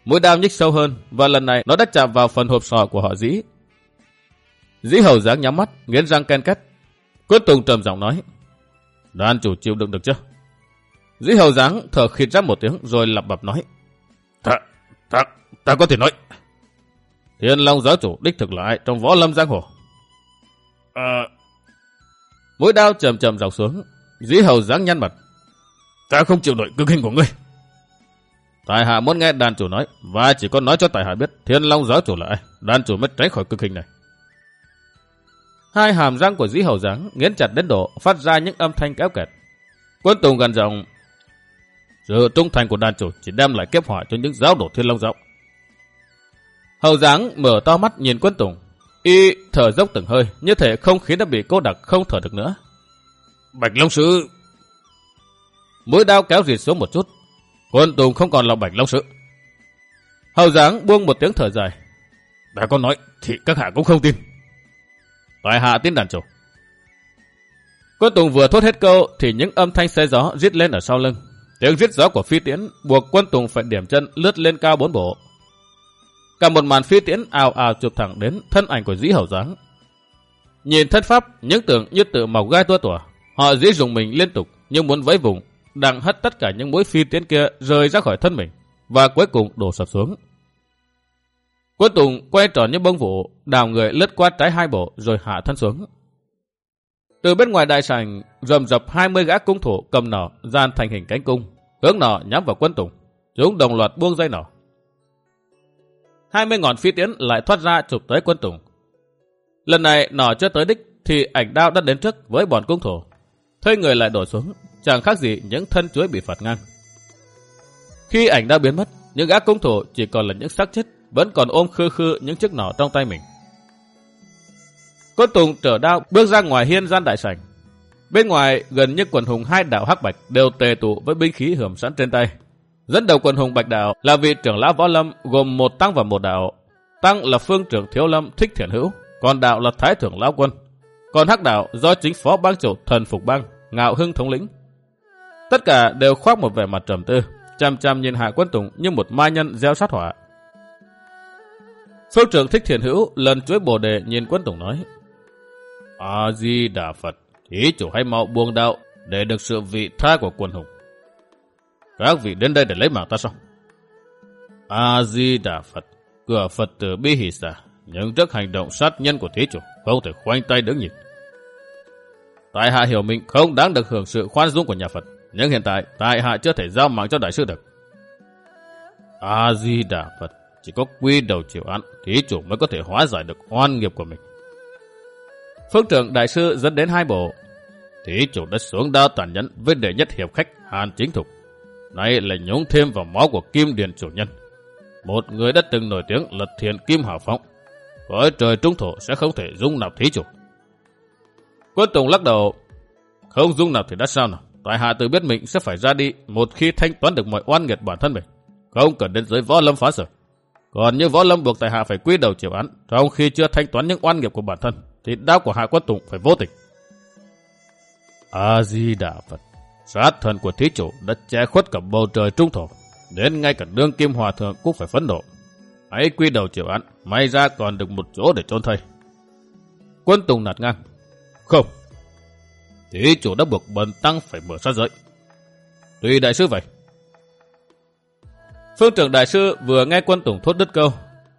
Mũi đao nhích sâu hơn, và lần này nó đã chạm vào phần hộp sọ của họ dĩ. Dĩ hầu dáng nhắm mắt, nghiến răng ken két. Quyết Tùng trầm giọng nói. Đàn chủ chịu đựng được chưa? Dĩ hầu dáng thở khịt ra một tiếng rồi lặp bập nói. Ta, ta, ta có thể nói. Thiên Long giáo chủ đích thực là ai trong võ lâm giang hồ? À... Mũi đao chầm chầm dọc xuống, dĩ hầu dáng nhăn mặt. Ta không chịu nổi cực hình của ngươi. Tài hạ muốn nghe đàn chủ nói, và chỉ có nói cho tài hạ biết thiên long giáo chủ là ai, đàn chủ mới tránh khỏi cực hình này. Hai hàm răng của dĩ hầu dáng nghiến chặt đến độ phát ra những âm thanh kéo kẹt. Quân Tùng gần giọng, sự trung thành của đàn chủ chỉ đem lại kiếp họa cho những giáo đổ thiên long giáo. Hầu dáng mở to mắt nhìn quân Tùng, y thở dốc từng hơi, như thể không khí đã bị cô đặc không thở được nữa. Bạch Long Sư Mũi đao kéo rịt xuống một chút, Quân Tùng không còn là bạch long sự. Hầu giáng buông một tiếng thở dài. Đã có nói thì các hạ cũng không tin. Tại hạ tiến đàn chủ. Quân Tùng vừa thốt hết câu thì những âm thanh xe gió rít lên ở sau lưng. Tiếng rít gió của phi tiễn buộc quân Tùng phải điểm chân lướt lên cao bốn bộ. Cả một màn phi tiễn ào ào chụp thẳng đến thân ảnh của dĩ hầu giáng. Nhìn thất pháp, những tưởng như tự mọc gai tua tủa. Họ dĩ dùng mình liên tục nhưng muốn vẫy vùng đang hất tất cả những mũi phi tiễn kia rơi ra khỏi thân mình, và cuối cùng đổ sập xuống. Quân Tùng quay tròn như bông vụ, đào người lướt qua trái hai bộ rồi hạ thân xuống. Từ bên ngoài đại sảnh, rầm rập 20 gã cung thủ cầm nỏ gian thành hình cánh cung, hướng nỏ nhắm vào quân Tùng. Chúng đồng loạt buông dây nỏ. 20 ngọn phi tiến lại thoát ra chụp tới quân Tùng. Lần này nỏ chưa tới đích thì ảnh đao đã đến trước với bọn cung thủ. Thuê người lại đổ xuống, chẳng khác gì những thân chuối bị phạt ngang. Khi ảnh đao biến mất, những gã cung thủ chỉ còn là những xác chết, vẫn còn ôm khư khư những chiếc nỏ trong tay mình. Quân Tùng trở đao bước ra ngoài hiên gian đại sảnh. Bên ngoài gần như quần hùng hai đạo hắc bạch đều tề tụ với binh khí hưởng sẵn trên tay. Dẫn đầu quần hùng bạch đạo là vị trưởng lão võ lâm gồm một tăng và một đạo. Tăng là phương trưởng thiếu lâm thích thiện hữu, còn đạo là thái thượng lão quân. Còn hắc đạo do chính phó bang chủ thần phục bang, ngạo hưng thống lĩnh. Tất cả đều khoác một vẻ mặt trầm tư, chăm chăm nhìn Hạ Quân Tùng như một ma nhân gieo sát hỏa. Sâu trưởng thích thiền hữu lần chuối bồ đề nhìn Quân tổng nói. A-di-đà Phật, thí chủ hãy mau buông đạo để được sự vị tha của quân hùng. Các vị đến đây để lấy mạng ta sao? A-di-đà Phật, cửa Phật tử bi hỷ xả, những trước hành động sát nhân của thí chủ không thể khoanh tay đứng nhìn. Tại hạ hiểu mình không đáng được hưởng sự khoan dung của nhà Phật. Nhưng hiện tại, tại hạ chưa thể giao mạng cho đại sư được. A-di-đà Phật, chỉ có quy đầu chịu án, thí chủ mới có thể hóa giải được oan nghiệp của mình. phước trưởng đại sư dẫn đến hai bộ. Thí chủ đã xuống đao tàn nhẫn với đệ nhất hiệp khách Hàn Chính Thục. Nay lại nhúng thêm vào máu của Kim Điền chủ nhân. Một người đã từng nổi tiếng là thiền Kim Hảo Phong. Với trời trung thổ sẽ không thể dung nạp thí chủ. Quân Tùng lắc đầu. Không dung nạp thì đã sao nào? Tại hạ tự biết mình sẽ phải ra đi một khi thanh toán được mọi oan nghiệt bản thân mình. Không cần đến giới võ lâm phá sở. Còn như võ lâm buộc tại hạ phải quy đầu chịu án, trong khi chưa thanh toán những oan nghiệp của bản thân, thì đau của hạ quân tùng phải vô tình. A-di-đà Phật, sát thần của thí chủ đã che khuất cả bầu trời trung thổ, đến ngay cả đương kim hòa thượng cũng phải phấn nộ. Hãy quy đầu chịu án, may ra còn được một chỗ để trôn thây. Quân Tùng nạt ngang. Không, Thí chủ đã buộc bần tăng phải mở sát giới. Tùy đại sư vậy. Phương trưởng đại sư vừa nghe quân tùng thốt đứt câu.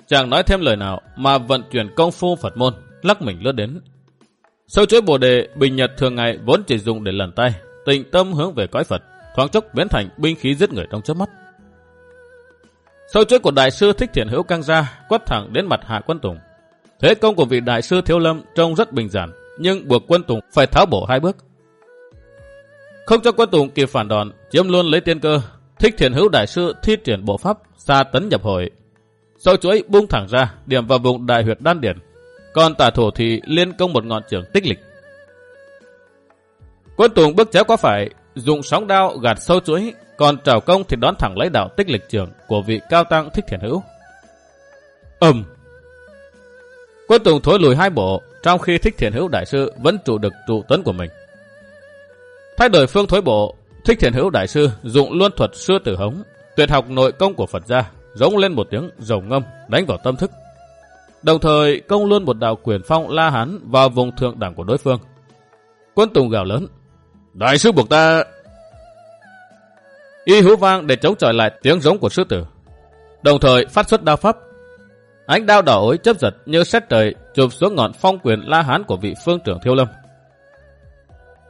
Chàng nói thêm lời nào mà vận chuyển công phu Phật môn, lắc mình lướt đến. Sâu chuỗi bồ đề, bình nhật thường ngày vốn chỉ dùng để lần tay, tình tâm hướng về cõi Phật, thoáng chốc biến thành binh khí giết người trong chớp mắt. Sâu chuỗi của đại sư thích thiện hữu căng ra, quất thẳng đến mặt hạ quân tùng. Thế công của vị đại sư thiếu lâm trông rất bình giản, nhưng buộc quân Tùng phải tháo bổ hai bước. Không cho quân Tùng kịp phản đòn, chiếm luôn lấy tiên cơ, thích thiền hữu đại sư thi triển bộ pháp xa tấn nhập hội. Sau chuỗi bung thẳng ra, điểm vào vùng đại huyệt đan điển, còn tả thủ thì liên công một ngọn trường tích lịch. Quân Tùng bước chéo qua phải, dùng sóng đao gạt sâu chuỗi, còn trào công thì đón thẳng lấy đạo tích lịch trường của vị cao tăng thích thiền hữu. Ầm! Quân Tùng thối lùi hai bộ, trong khi thích thiền hữu đại sư vẫn trụ được trụ tấn của mình. Thay đổi phương thối bộ, thích thiền hữu đại sư dụng luân thuật xưa tử hống, tuyệt học nội công của Phật gia, giống lên một tiếng rồng ngâm đánh vào tâm thức. Đồng thời công luôn một đạo quyền phong La Hán vào vùng thượng đẳng của đối phương. Quân Tùng gào lớn. Đại sư buộc ta... Y hữu vang để chống chọi lại tiếng giống của sư tử. Đồng thời phát xuất đao pháp. Ánh đao đỏ ối chấp giật như xét trời chụp xuống ngọn phong quyền La Hán của vị phương trưởng Thiêu Lâm.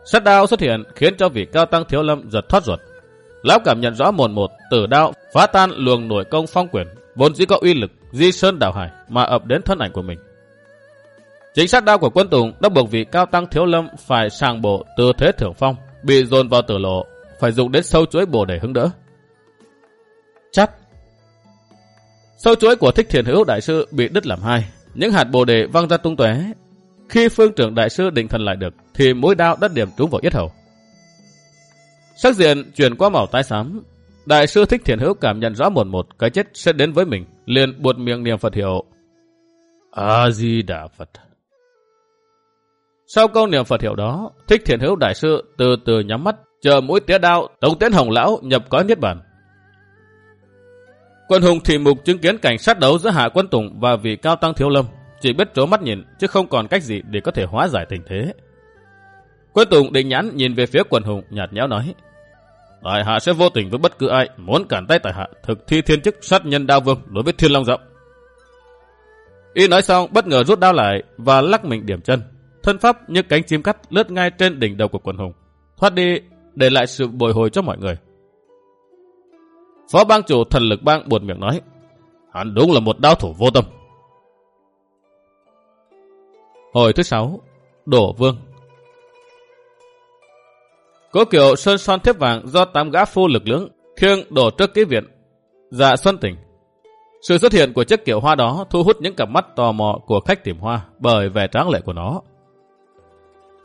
Sát đao xuất hiện khiến cho vị cao tăng Thiếu Lâm giật thoát ruột. Lão cảm nhận rõ một một tử đao phá tan luồng nổi công phong quyền vốn dĩ có uy lực di sơn đảo hải mà ập đến thân ảnh của mình. Chính sát đao của quân Tùng đã buộc vị cao tăng Thiếu Lâm phải sàng bộ từ thế thưởng phong, bị dồn vào tử lộ, phải dùng đến sâu chuỗi bổ để hứng đỡ. Chắc Sâu chuỗi của thích thiền hữu đại sư bị đứt làm hai, những hạt bồ đề văng ra tung tóe. Khi phương trưởng đại sư định thần lại được, thì mũi đao đất điểm trúng vào yết hầu. Sắc diện chuyển qua màu tái xám, đại sư thích thiền hữu cảm nhận rõ một một cái chết sẽ đến với mình, liền buột miệng niệm Phật hiệu. A-di-đà Phật. Sau câu niệm Phật hiệu đó, thích thiền hữu đại sư từ từ nhắm mắt, chờ mũi tía đao, tống tiến hồng lão nhập cõi niết bàn. Quân hùng thị mục chứng kiến cảnh sát đấu giữa hạ quân tùng và vị cao tăng thiếu lâm, chỉ biết trố mắt nhìn chứ không còn cách gì để có thể hóa giải tình thế. Quân tùng định nhãn nhìn về phía quần hùng nhạt nhẽo nói, tại hạ sẽ vô tình với bất cứ ai muốn cản tay tại hạ thực thi thiên chức sát nhân đao vương đối với thiên long rộng. Y nói xong bất ngờ rút đao lại và lắc mình điểm chân. Thân pháp như cánh chim cắt lướt ngay trên đỉnh đầu của quần hùng. Thoát đi để lại sự bồi hồi cho mọi người. Phó bang chủ thần lực bang buồn miệng nói. Hắn đúng là một đao thủ vô tâm. Hồi thứ sáu, Đổ Vương Cố kiệu sơn son thép vàng do tám gã phu lực lưỡng khiêng đổ trước ký viện. Dạ xuân tỉnh. Sự xuất hiện của chiếc kiệu hoa đó thu hút những cặp mắt tò mò của khách tìm hoa bởi vẻ tráng lệ của nó.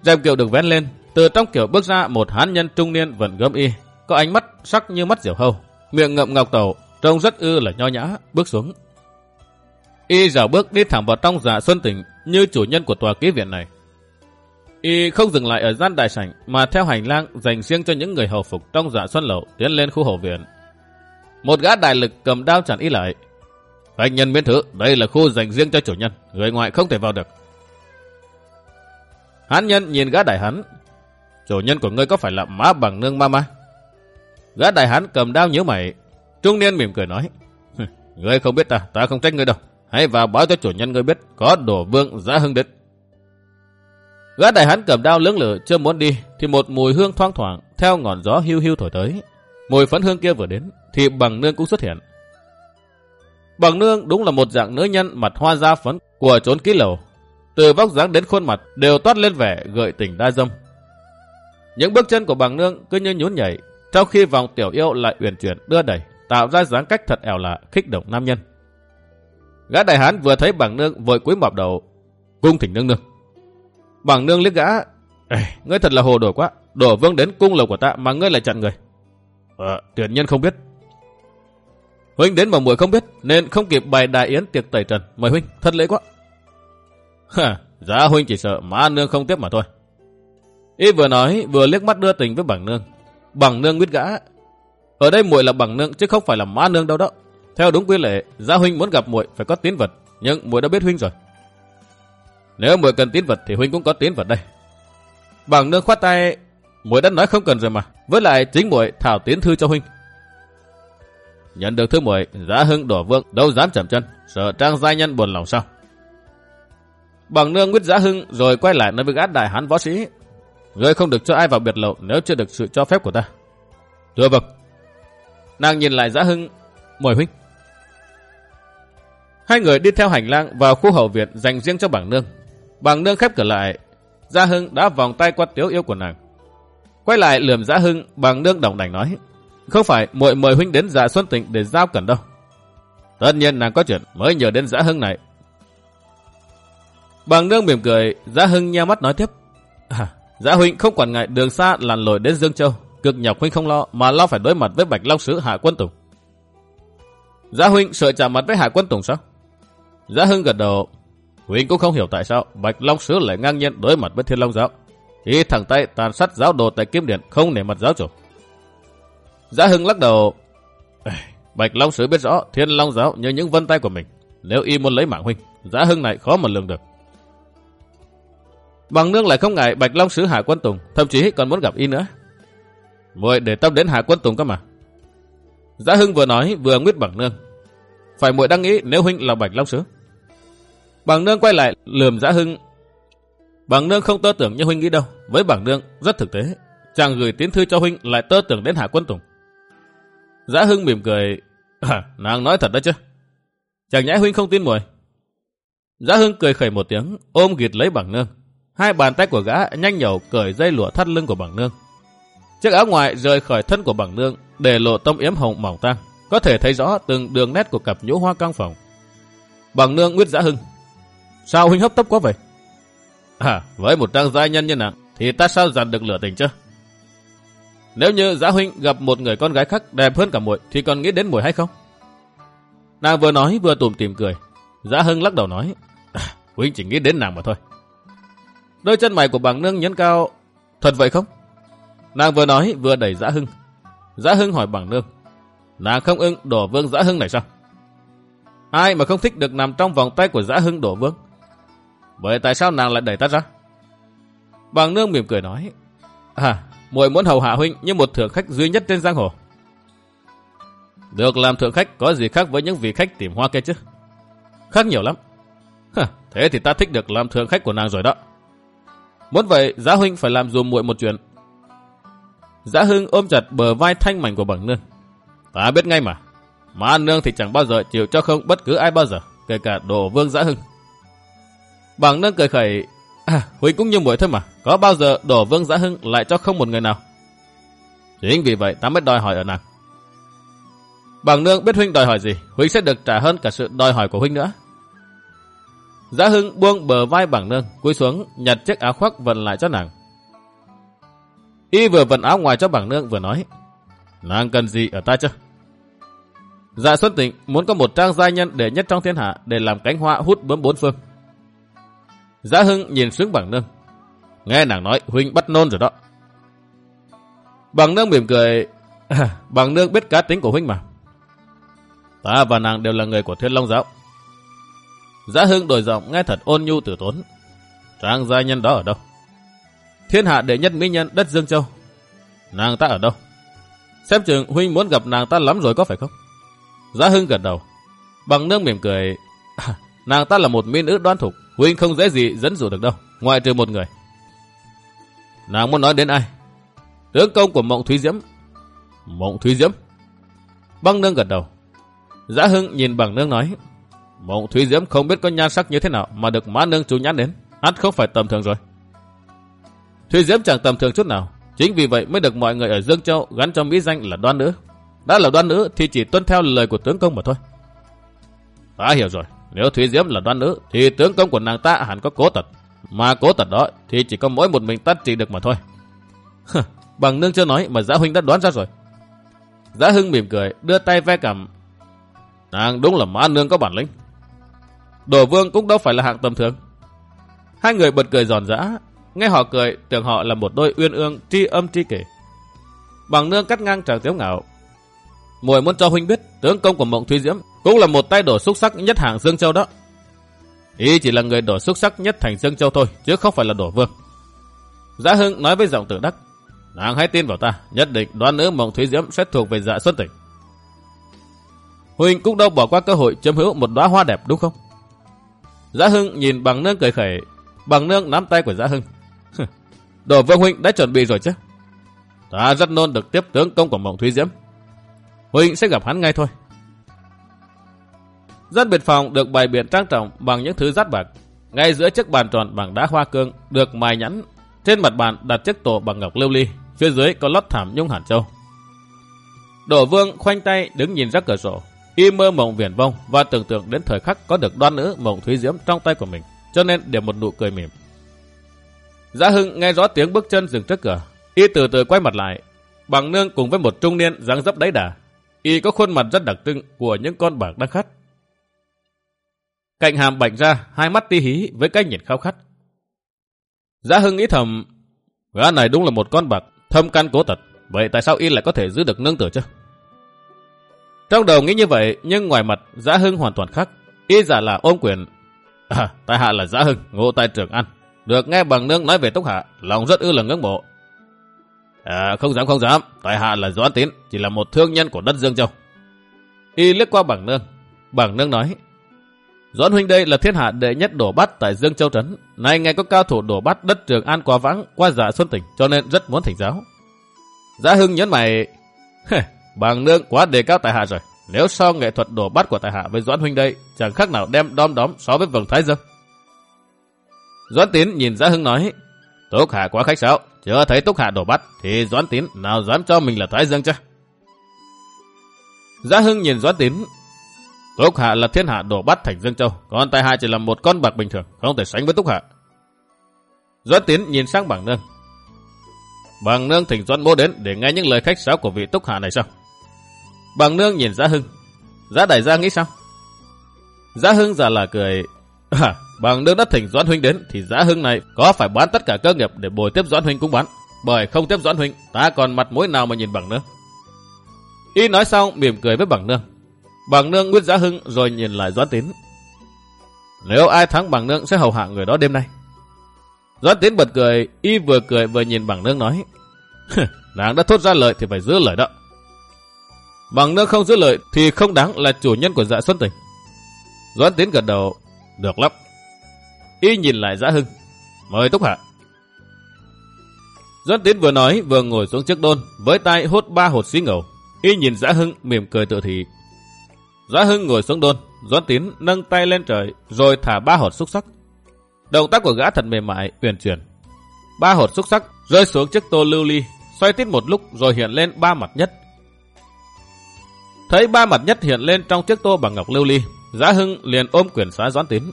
Rèm kiệu được vén lên, từ trong kiệu bước ra một hán nhân trung niên vẫn gấm y, có ánh mắt sắc như mắt diều hâu, miệng ngậm ngọc tàu, trông rất ư là nho nhã, bước xuống. Y dạo bước đi thẳng vào trong dạ xuân tỉnh như chủ nhân của tòa ký viện này. Y không dừng lại ở gian đại sảnh mà theo hành lang dành riêng cho những người hầu phục trong dạ xuân lậu tiến lên khu hậu viện. Một gã đại lực cầm đao chặn y lại. Khách nhân miễn thứ, đây là khu dành riêng cho chủ nhân, người ngoại không thể vào được. Hán nhân nhìn gã đại hắn, Chủ nhân của ngươi có phải là má bằng nương ma ma? Gã đại hắn cầm đao nhớ mày. Trung niên mỉm cười nói. Ngươi không biết ta, ta không trách ngươi đâu. Hãy vào báo cho chủ nhân ngươi biết có đổ vương giã hưng đích Gã đại hán cầm đao lưỡng lự chưa muốn đi thì một mùi hương thoang thoảng theo ngọn gió hưu hưu thổi tới. Mùi phấn hương kia vừa đến thì bằng nương cũng xuất hiện. Bằng nương đúng là một dạng nữ nhân mặt hoa da phấn của trốn ký lầu. Từ vóc dáng đến khuôn mặt đều toát lên vẻ gợi tình đa dâm. Những bước chân của bằng nương cứ như nhún nhảy, trong khi vòng tiểu yêu lại uyển chuyển đưa đẩy, tạo ra dáng cách thật ẻo lạ, khích động nam nhân. Gã đại hán vừa thấy bằng nương vội cúi mọp đầu, cung thỉnh nương nương. Bằng nương liếc gã, Ê, ngươi thật là hồ đồ quá, đổ vương đến cung lầu của ta mà ngươi lại chặn người. Ờ, tuyển nhân không biết. Huynh đến mà muội không biết, nên không kịp bày đại yến tiệc tẩy trần. Mời huynh, thật lễ quá. Hả, giá huynh chỉ sợ má nương không tiếp mà thôi. Y vừa nói, vừa liếc mắt đưa tình với bằng nương. Bằng nương biết gã. Ở đây muội là bằng nương chứ không phải là má nương đâu đó. Theo đúng quy lệ, gia huynh muốn gặp muội phải có tín vật, nhưng muội đã biết huynh rồi. Nếu muội cần tín vật thì huynh cũng có tín vật đây. Bằng nương khoát tay, muội đã nói không cần rồi mà. Với lại chính muội thảo tiến thư cho huynh. Nhận được thư muội, giá hưng đổ vương đâu dám chậm chân, sợ trang gia nhân buồn lòng sao. Bằng nương quyết giá hưng rồi quay lại nói với gã đại hán võ sĩ. Ngươi không được cho ai vào biệt lộ nếu chưa được sự cho phép của ta. Thưa vâng. Nàng nhìn lại giá hưng, mời huynh. Hai người đi theo hành lang vào khu hậu viện dành riêng cho bảng nương. Bảng nương khép cửa lại, Gia Hưng đã vòng tay qua tiếu yêu của nàng. Quay lại lườm Gia Hưng, bảng nương đồng đành nói. Không phải muội mời huynh đến dạ xuân tịnh để giao cẩn đâu. Tất nhiên nàng có chuyện mới nhờ đến Gia Hưng này. Bảng nương mỉm cười, Gia Hưng nheo mắt nói tiếp. À, Gia huynh không quản ngại đường xa lặn lội đến Dương Châu. Cực nhọc huynh không lo, mà lo phải đối mặt với Bạch Long Sứ Hạ Quân Tùng. Giá huynh sợ chạm mặt với Hạ Quân Tùng sao? Giá Hưng gật đầu. Huynh cũng không hiểu tại sao Bạch Long Sứ lại ngang nhiên đối mặt với Thiên Long Giáo. Ý thẳng tay tàn sát giáo đồ tại Kiếm Điện không nể mặt giáo chủ. Giá Hưng lắc đầu. Bạch Long Sứ biết rõ Thiên Long Giáo như những vân tay của mình. Nếu y muốn lấy mạng huynh, giá hưng này khó mà lường được. Bằng nương lại không ngại Bạch Long Sứ Hạ Quân Tùng, thậm chí còn muốn gặp y nữa. Muội để tâm đến Hạ Quân Tùng cơ mà. Giá Hưng vừa nói vừa nguyết bằng nương. Phải muội đang nghĩ nếu huynh là Bạch Long Sứ. Bằng nương quay lại lườm Giá Hưng. Bằng nương không tơ tưởng như huynh nghĩ đâu. Với bằng nương rất thực tế. Chàng gửi tiến thư cho huynh lại tơ tưởng đến Hạ Quân Tùng. Giá Hưng mỉm cười. À, nàng nói thật đó chứ. Chàng nhãi huynh không tin muội. Giá Hưng cười khẩy một tiếng, ôm gịt lấy bằng nương. Hai bàn tay của gã nhanh nhẩu cởi dây lụa thắt lưng của bằng nương. Chiếc áo ngoài rời khỏi thân của bằng nương để lộ tông yếm hồng mỏng tang, có thể thấy rõ từng đường nét của cặp nhũ hoa căng phòng. Bằng nương nguyết giã hưng. Sao huynh hấp tấp quá vậy? À, với một trang giai nhân như nàng, thì ta sao dàn được lửa tình chứ? Nếu như giã huynh gặp một người con gái khác đẹp hơn cả muội thì còn nghĩ đến muội hay không? Nàng vừa nói vừa tủm tìm cười. Giã hưng lắc đầu nói, à, huynh chỉ nghĩ đến nàng mà thôi. Đôi chân mày của bằng nương nhấn cao, thật vậy không? Nàng vừa nói vừa đẩy giã Hưng. giã Hưng hỏi bằng nương. Nàng không ưng đổ vương giã Hưng này sao? Ai mà không thích được nằm trong vòng tay của giã Hưng đổ vương? Vậy tại sao nàng lại đẩy ta ra? Bằng nương mỉm cười nói. À, muội muốn hầu hạ huynh như một thượng khách duy nhất trên giang hồ. Được làm thượng khách có gì khác với những vị khách tìm hoa kia chứ? Khác nhiều lắm. Hả, thế thì ta thích được làm thượng khách của nàng rồi đó. Muốn vậy, Giá Huynh phải làm dùm muội một chuyện. Giá Hưng ôm chặt bờ vai thanh mảnh của bằng nương. Ta biết ngay mà. Mà nương thì chẳng bao giờ chịu cho không bất cứ ai bao giờ, kể cả đồ vương Giá Hưng. Bằng nương cười khẩy, à, Huynh cũng như muội thôi mà, có bao giờ đổ vương Giá Hưng lại cho không một người nào. Chính vì vậy ta mới đòi hỏi ở nàng. Bằng nương biết Huynh đòi hỏi gì, Huynh sẽ được trả hơn cả sự đòi hỏi của Huynh nữa. Giá Hưng buông bờ vai bằng nương, cúi xuống, nhặt chiếc áo khoác vận lại cho nàng. Y vừa vận áo ngoài cho bằng nương vừa nói, nàng cần gì ở ta chứ? Dạ Xuân Tịnh muốn có một trang gia nhân để nhất trong thiên hạ để làm cánh hoa hút bướm bốn phương. Giá Hưng nhìn xuống bằng nương. Nghe nàng nói huynh bắt nôn rồi đó. Bằng nương mỉm cười. bằng nương biết cá tính của huynh mà. Ta và nàng đều là người của thiên long giáo. Giá Hưng đổi giọng nghe thật ôn nhu tử tốn. Trang gia nhân đó ở đâu? Thiên hạ đệ nhất mỹ nhân đất Dương Châu. Nàng ta ở đâu? Xem chừng huynh muốn gặp nàng ta lắm rồi có phải không? Giá Hưng gật đầu. Bằng Nương mỉm cười. À, nàng ta là một mỹ nữ đoan thục. Huynh không dễ gì dẫn dụ được đâu. Ngoại trừ một người. Nàng muốn nói đến ai? Tướng công của Mộng Thúy Diễm. Mộng Thúy Diễm? Băng nương gật đầu. Giá Hưng nhìn bằng nương nói. Mộng Thúy Diễm không biết có nhan sắc như thế nào mà được má nương chú nhãn đến. ắt không phải tầm thường rồi. Thúy Diễm chẳng tầm thường chút nào. Chính vì vậy mới được mọi người ở Dương Châu gắn cho mỹ danh là đoan nữ. Đã là đoan nữ thì chỉ tuân theo lời của tướng công mà thôi. Ta hiểu rồi. Nếu Thúy Diễm là đoan nữ thì tướng công của nàng ta hẳn có cố tật. Mà cố tật đó thì chỉ có mỗi một mình ta trị được mà thôi. Bằng nương chưa nói mà Giá Huynh đã đoán ra rồi. Giá Hưng mỉm cười, đưa tay ve cầm. Nàng đúng là má nương có bản lĩnh. Đồ vương cũng đâu phải là hạng tầm thường. Hai người bật cười giòn giã, nghe họ cười tưởng họ là một đôi uyên ương tri âm tri kể. Bằng nương cắt ngang tràng tiếu ngạo. Mùi muốn cho huynh biết, tướng công của Mộng Thúy Diễm cũng là một tay đổ xuất sắc nhất hạng Dương Châu đó. Ý chỉ là người đổ xuất sắc nhất thành Dương Châu thôi, chứ không phải là đổ vương. Giá Hưng nói với giọng tự đắc, nàng hãy tin vào ta, nhất định đoán nữ Mộng Thúy Diễm sẽ thuộc về dạ xuân tỉnh. Huynh cũng đâu bỏ qua cơ hội chấm hữu một đóa hoa đẹp đúng không? Giá Hưng nhìn bằng nương cười khẩy, bằng nương nắm tay của Giá Hưng. Đồ Vương Huynh đã chuẩn bị rồi chứ? Ta rất nôn được tiếp tướng công của Mộng Thúy Diễm. Huynh sẽ gặp hắn ngay thôi. Dân biệt phòng được bày biện trang trọng bằng những thứ rát bạc. Ngay giữa chiếc bàn tròn bằng đá hoa cương được mài nhẵn. Trên mặt bàn đặt chiếc tổ bằng ngọc lưu ly. Phía dưới có lót thảm nhung hàn châu. Đổ vương khoanh tay đứng nhìn ra cửa sổ. Y mơ mộng viển vông và tưởng tượng đến thời khắc có được đoan nữ mộng thúy diễm trong tay của mình. Cho nên để một nụ cười mỉm. Giá Hưng nghe rõ tiếng bước chân dừng trước cửa. Y từ từ quay mặt lại. Bằng nương cùng với một trung niên dáng dấp đáy đà. Y có khuôn mặt rất đặc trưng của những con bạc đang khát. Cạnh hàm bạch ra, hai mắt ti hí với cái nhìn khao khát. Giá Hưng nghĩ thầm, gã này đúng là một con bạc, thâm căn cố tật. Vậy tại sao y lại có thể giữ được nương tử chứ? Trong đầu nghĩ như vậy, nhưng ngoài mặt, Giá Hưng hoàn toàn khác. Y giả là ôm quyền. À, tại hạ là Giá Hưng, ngộ tại trưởng ăn. Được nghe bằng nương nói về Túc Hạ, lòng rất ư là ngưỡng mộ. À, không dám không dám, tại hạ là Doãn Tín, chỉ là một thương nhân của đất Dương Châu. Y liếc qua bằng nương. Bằng nương nói, Doãn huynh đây là thiên hạ đệ nhất đổ bắt tại Dương Châu Trấn. Nay nghe có cao thủ đổ bắt đất Trường An quá vắng, qua dạ giả Xuân Tỉnh, cho nên rất muốn thỉnh giáo. Giá Hưng nhấn mày, bằng nương quá đề cao tại hạ rồi. Nếu so nghệ thuật đổ bắt của tại hạ với Doãn huynh đây, chẳng khác nào đem đom đóm so với vầng thái dương. Doãn Tín nhìn Giá Hưng nói, Túc Hạ quá khách sáo, chưa thấy Túc Hạ đổ bắt, thì Doãn Tín nào dám cho mình là thái dương chứ? Giá Hưng nhìn Doãn Tín, Túc Hạ là thiên hạ đổ bắt thành Dương Châu, còn tại hạ chỉ là một con bạc bình thường, không thể sánh với Túc Hạ. Doãn Tiến nhìn sang bảng nương. Bảng nương thỉnh Doãn Mô đến để nghe những lời khách sáo của vị Túc Hạ này sao? Bảng nương nhìn Giá Hưng. Giá đại gia nghĩ sao? Giá Hưng giả là cười. À, bằng nương đã thỉnh Doãn Huynh đến thì Giá Hưng này có phải bán tất cả cơ nghiệp để bồi tiếp Doãn Huynh cũng bán. Bởi không tiếp Doãn Huynh, ta còn mặt mũi nào mà nhìn bằng nương. Y nói xong mỉm cười với bằng nương. Bằng nương Nguyễn Giá Hưng rồi nhìn lại Doãn Tín. Nếu ai thắng bằng nương sẽ hầu hạ người đó đêm nay. Doãn Tín bật cười, y vừa cười vừa nhìn bằng nương nói. Nàng đã thốt ra lời thì phải giữ lời đó. Bằng nương không giữ lời thì không đáng là chủ nhân của dạ Xuân Tình. Doãn Tín gật đầu, được lắm. Y nhìn lại Giá Hưng, mời Túc Hạ. Doãn Tín vừa nói vừa ngồi xuống chiếc đôn, với tay hút ba hột xí ngầu. Y nhìn Giá Hưng mỉm cười tự thị. Giá Hưng ngồi xuống đôn, Doãn Tín nâng tay lên trời rồi thả ba hột xúc sắc. Động tác của gã thật mềm mại, uyển chuyển. Ba hột xúc sắc rơi xuống chiếc tô lưu ly, xoay tít một lúc rồi hiện lên ba mặt nhất, Thấy ba mặt nhất hiện lên trong chiếc tô bằng ngọc lưu ly, Giá Hưng liền ôm quyền xá doãn tín.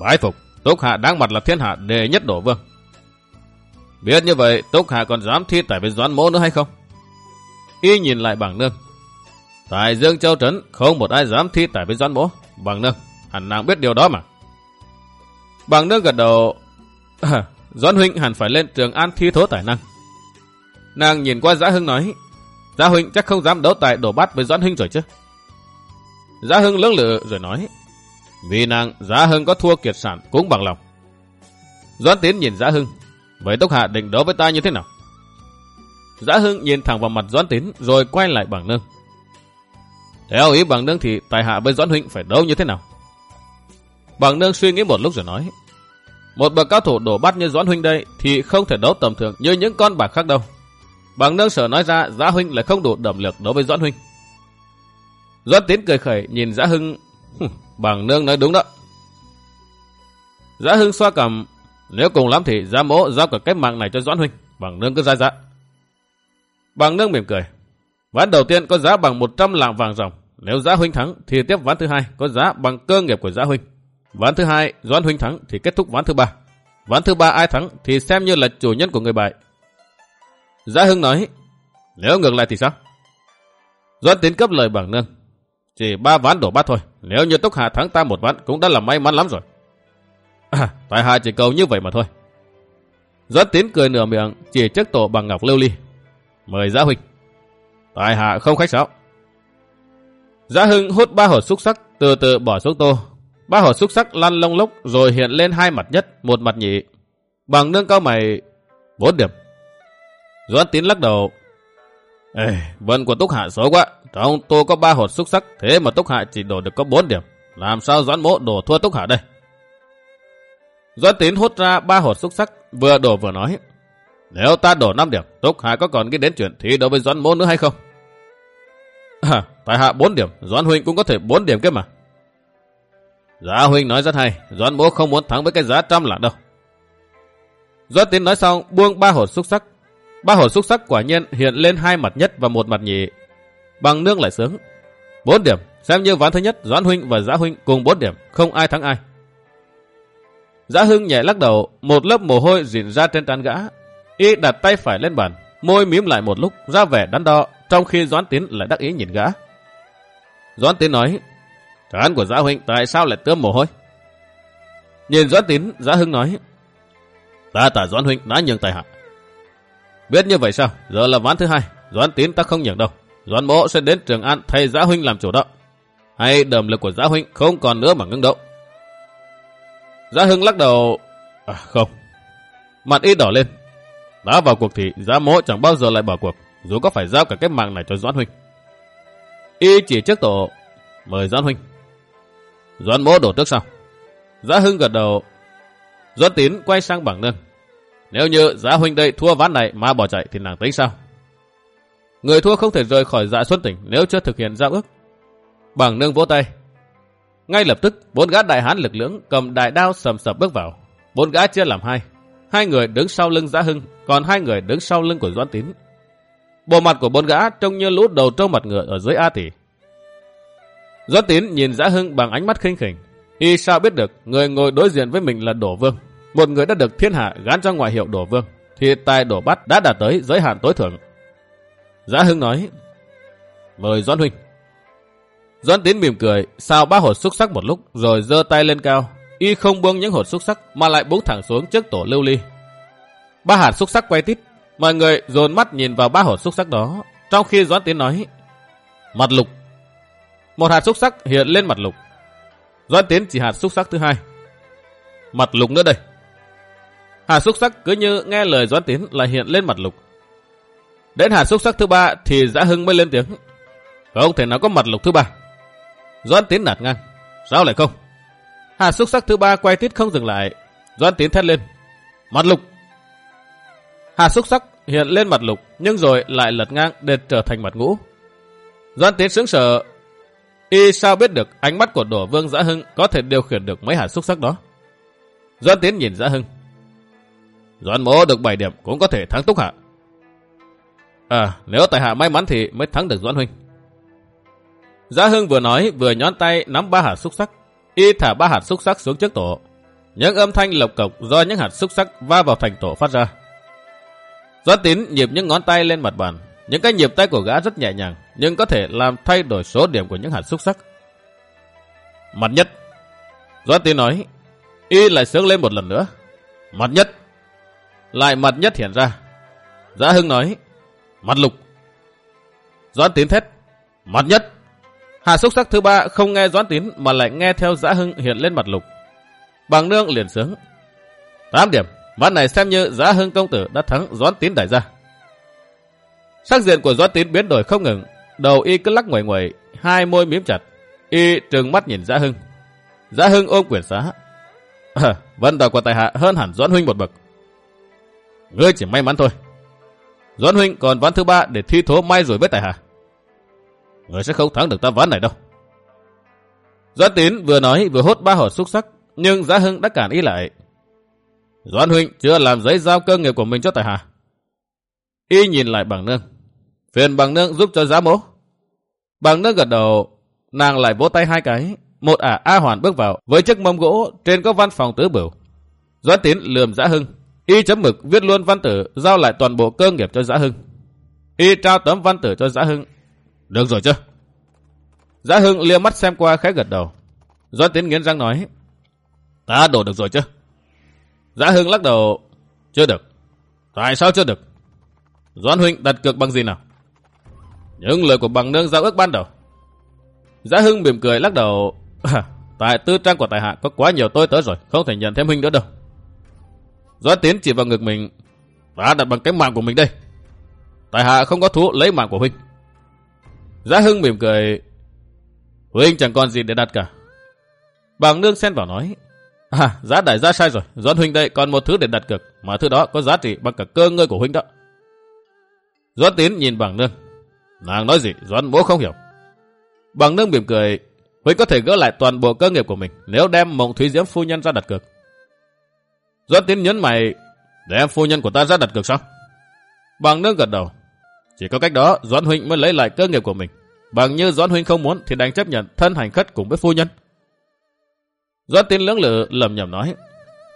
Bái phục, Túc Hạ đáng mặt là thiên hạ đệ nhất đổ vương. Biết như vậy, Túc Hạ còn dám thi tại với doãn mỗ nữa hay không? Y nhìn lại bảng nương. Tại Dương Châu Trấn, không một ai dám thi tại với doãn mỗ. Bằng nương, hẳn nàng biết điều đó mà. Bằng nương gật đầu. À, doãn huynh hẳn phải lên trường an thi thố tài năng. Nàng nhìn qua Giá Hưng nói. Giá Huynh chắc không dám đấu tài đổ bát với Doãn Huynh rồi chứ. Giá Hưng lưỡng lự rồi nói. Vì nàng Giá Hưng có thua kiệt sản cũng bằng lòng. Doãn Tiến nhìn Giá Hưng. Vậy Tốc Hạ định đấu với ta như thế nào? Giá Hưng nhìn thẳng vào mặt Doãn tín rồi quay lại bằng nương. Theo ý bằng nương thì tài hạ với Doãn Huynh phải đấu như thế nào? Bằng nương suy nghĩ một lúc rồi nói. Một bậc cao thủ đổ bắt như Doãn Huynh đây thì không thể đấu tầm thường như những con bạc khác đâu. Bằng nương sở nói ra, Giá Huynh lại không đủ đậm lực đối với Doãn Huynh. Doãn Tiến cười khẩy, nhìn Giá Hưng. Bằng nương nói đúng đó. Giá Hưng xoa cầm. Nếu cùng lắm thì Giá Mỗ giao cả cái mạng này cho Doãn Huynh. Bằng nương cứ ra dạ. Bằng nương mỉm cười. Ván đầu tiên có giá bằng 100 lạng vàng ròng. Nếu Giá Huynh thắng thì tiếp ván thứ hai có giá bằng cơ nghiệp của Giá Huynh. Ván thứ hai Doãn Huynh thắng thì kết thúc ván thứ ba. Ván thứ ba ai thắng thì xem như là chủ nhân của người bại. Giá Hưng nói, nếu ngược lại thì sao? Doãn tiến cấp lời bằng nương. Chỉ ba ván đổ bát thôi, nếu như Túc Hà thắng ta một ván cũng đã là may mắn lắm rồi. À, tại hạ chỉ cầu như vậy mà thôi. Doãn tiến cười nửa miệng, chỉ chức tổ bằng ngọc lưu ly. Mời Giá Huynh. Tại hạ không khách sáo. Giá Hưng hút ba hột xúc sắc, từ từ bỏ xuống tô. Ba hột xúc sắc lăn lông lốc rồi hiện lên hai mặt nhất, một mặt nhị. Bằng nương cao mày, bốn điểm. Doãn Tín lắc đầu. Ê, vận của Túc Hạ xấu quá. Trong tô có ba hột xúc sắc, thế mà Túc Hạ chỉ đổ được có bốn điểm. Làm sao Doãn Mỗ đổ thua Túc Hạ đây? Doãn Tín hút ra ba hột xúc sắc, vừa đổ vừa nói. Nếu ta đổ 5 điểm, Túc Hạ có còn nghĩ đến chuyện thi đấu với Doãn Mỗ nữa hay không? À, tại hạ 4 điểm, Doãn Huynh cũng có thể 4 điểm kia mà. Giá Huynh nói rất hay, Doãn bố không muốn thắng với cái giá trăm lạng đâu. Doãn Tín nói xong buông ba hột xúc sắc, Ba hột xúc sắc quả nhiên hiện lên hai mặt nhất và một mặt nhị. Bằng nương lại sướng. Bốn điểm, xem như ván thứ nhất Doãn Huynh và Giã Huynh cùng bốn điểm, không ai thắng ai. Giã Hưng nhẹ lắc đầu, một lớp mồ hôi dịn ra trên trán gã. Y đặt tay phải lên bàn, môi mím lại một lúc, ra vẻ đắn đo, trong khi Doãn Tiến lại đắc ý nhìn gã. Doãn Tiến nói, trán của Giã Huynh tại sao lại tươm mồ hôi? Nhìn Doãn Tiến, Giã Hưng nói, ta tả Doãn Huynh đã nhường tài hạ. Biết như vậy sao? Giờ là ván thứ hai. Doãn tiến ta không nhận đâu. Doãn mộ sẽ đến Trường An thay Giã Huynh làm chủ đó. Hay đầm lực của Giá Huynh không còn nữa mà ngưng động? Giá Hưng lắc đầu. À không. Mặt ít đỏ lên. Đã vào cuộc thì Giá Mỗ chẳng bao giờ lại bỏ cuộc. Dù có phải giao cả cái mạng này cho Doãn Huynh. Y chỉ trước tổ. Mời Doãn Huynh. Doãn Mỗ đổ trước sao? Giá Hưng gật đầu. Doãn Tín quay sang bảng nương. Nếu như Giá Huynh đây thua ván này mà bỏ chạy thì nàng tính sao? Người thua không thể rời khỏi dạ xuân tỉnh nếu chưa thực hiện giao ước. Bảng nương vỗ tay. Ngay lập tức, bốn gã đại hán lực lưỡng cầm đại đao sầm sập bước vào. Bốn gã chia làm hai. Hai người đứng sau lưng Giá Hưng, còn hai người đứng sau lưng của Doãn Tín. Bộ mặt của bốn gã trông như lũ đầu trâu mặt ngựa ở dưới A tỷ. Doãn Tín nhìn Giã Hưng bằng ánh mắt khinh khỉnh. Y sao biết được người ngồi đối diện với mình là Đổ Vương, một người đã được thiên hạ gán cho ngoại hiệu Đổ Vương, thì tài đổ bắt đã đạt tới giới hạn tối thượng. Giã Hưng nói, mời Doãn Huynh. Doãn Tín mỉm cười, sao ba hột xúc sắc một lúc, rồi giơ tay lên cao. Y không buông những hột xúc sắc, mà lại búng thẳng xuống trước tổ lưu ly. Ba hạt xúc sắc quay tít, mọi người dồn mắt nhìn vào ba hột xúc sắc đó, trong khi Doãn Tiến nói, mặt lục. Một hạt xúc sắc hiện lên mặt lục. Doãn Tiến chỉ hạt xúc sắc thứ hai. Mặt lục nữa đây. Hạt xúc sắc cứ như nghe lời Doãn Tiến là hiện lên mặt lục. Đến hạt xúc sắc thứ ba thì Giã Hưng mới lên tiếng. Không thể nào có mặt lục thứ ba. Doãn Tiến nạt ngang. Sao lại không? Hạt xúc sắc thứ ba quay tít không dừng lại. Doãn Tiến thét lên. Mặt lục. Hà xúc sắc hiện lên mặt lục nhưng rồi lại lật ngang để trở thành mặt ngũ. Doãn Tiến sững sờ. Y sao biết được ánh mắt của đổ vương Giã Hưng có thể điều khiển được mấy hạt xúc sắc đó? Doãn Tiến nhìn Giã Hưng. Doãn mỗ được 7 điểm cũng có thể thắng túc hạ. À, nếu tại hạ may mắn thì mới thắng được Doãn Huynh. Giá Hưng vừa nói vừa nhón tay nắm ba hạt xúc sắc. Y thả ba hạt xúc sắc xuống trước tổ. Những âm thanh lộc cộc do những hạt xúc sắc va vào thành tổ phát ra. Doãn tín nhịp những ngón tay lên mặt bàn. Những cái nhịp tay của gã rất nhẹ nhàng, nhưng có thể làm thay đổi số điểm của những hạt xúc sắc. Mặt nhất. Doãn tín nói. Y lại sướng lên một lần nữa. Mặt nhất. Lại mặt nhất hiện ra. Giá Hưng nói. Mặt lục. Doãn tín thét. Mặt nhất. Hạt xúc sắc thứ ba không nghe Doãn tín mà lại nghe theo Giã Hưng hiện lên mặt lục. Bằng nương liền sướng. 8 điểm. Ván này xem như giá Hưng công tử đã thắng Doãn tín đại gia. Sắc diện của Doãn tín biến đổi không ngừng. Đầu y cứ lắc ngoài ngoài, hai môi miếm chặt. Y trừng mắt nhìn Giá Hưng. Giá Hưng ôm quyển xá. À, vân đòi của tài hạ hơn hẳn Doãn huynh một bậc. Ngươi chỉ may mắn thôi. Doãn huynh còn ván thứ ba để thi thố may rồi với tài hạ. Người sẽ không thắng được ta ván này đâu. Doãn tín vừa nói vừa hốt ba hột xúc sắc, nhưng Giá Hưng đã cản ý lại. Doãn huynh chưa làm giấy giao cơ nghiệp của mình cho tài hạ. Y nhìn lại bằng nương. Phiền bằng nương giúp cho giá mỗ. Bằng nương gật đầu, nàng lại vỗ tay hai cái. Một ả A Hoàn bước vào với chiếc mâm gỗ trên có văn phòng tứ bửu. Doãn tín lườm Giá Hưng. Y chấm mực viết luôn văn tử giao lại toàn bộ cơ nghiệp cho Giá Hưng. Y trao tấm văn tử cho Giá Hưng. Được rồi chưa? Giá Hưng liếc mắt xem qua khẽ gật đầu. Doãn Tiến nghiến răng nói. Ta đổ được rồi chứ? Giá Hưng lắc đầu. Chưa được. Tại sao chưa được? Doan Huynh đặt cược bằng gì nào? Những lời của bằng nương giao ước ban đầu. Giá Hưng mỉm cười lắc đầu. tại tư trang của tài hạ có quá nhiều tôi tới rồi. Không thể nhận thêm Huynh nữa đâu. Doãn Tiến chỉ vào ngực mình. Ta đặt bằng cái mạng của mình đây. Tài hạ không có thú lấy mạng của Huynh. Giá Hưng mỉm cười. Huynh chẳng còn gì để đặt cả. Bằng nương xen vào nói. À, giá đại gia sai rồi. Doãn Huynh đây còn một thứ để đặt cược. Mà thứ đó có giá trị bằng cả cơ ngơi của Huynh đó. Doãn Tiến nhìn bằng nương. Nàng nói gì? Doãn bố không hiểu. Bằng nương mỉm cười. Huynh có thể gỡ lại toàn bộ cơ nghiệp của mình nếu đem mộng thúy diễm phu nhân ra đặt cược. Doãn Tiến nhấn mày. Đem phu nhân của ta ra đặt cược sao? Bằng nương gật đầu. Chỉ có cách đó Doãn Huynh mới lấy lại cơ nghiệp của mình. Bằng như Doãn Huynh không muốn thì đành chấp nhận thân hành khất cùng với phu nhân. Doãn Tiến lưỡng lự lầm nhầm nói.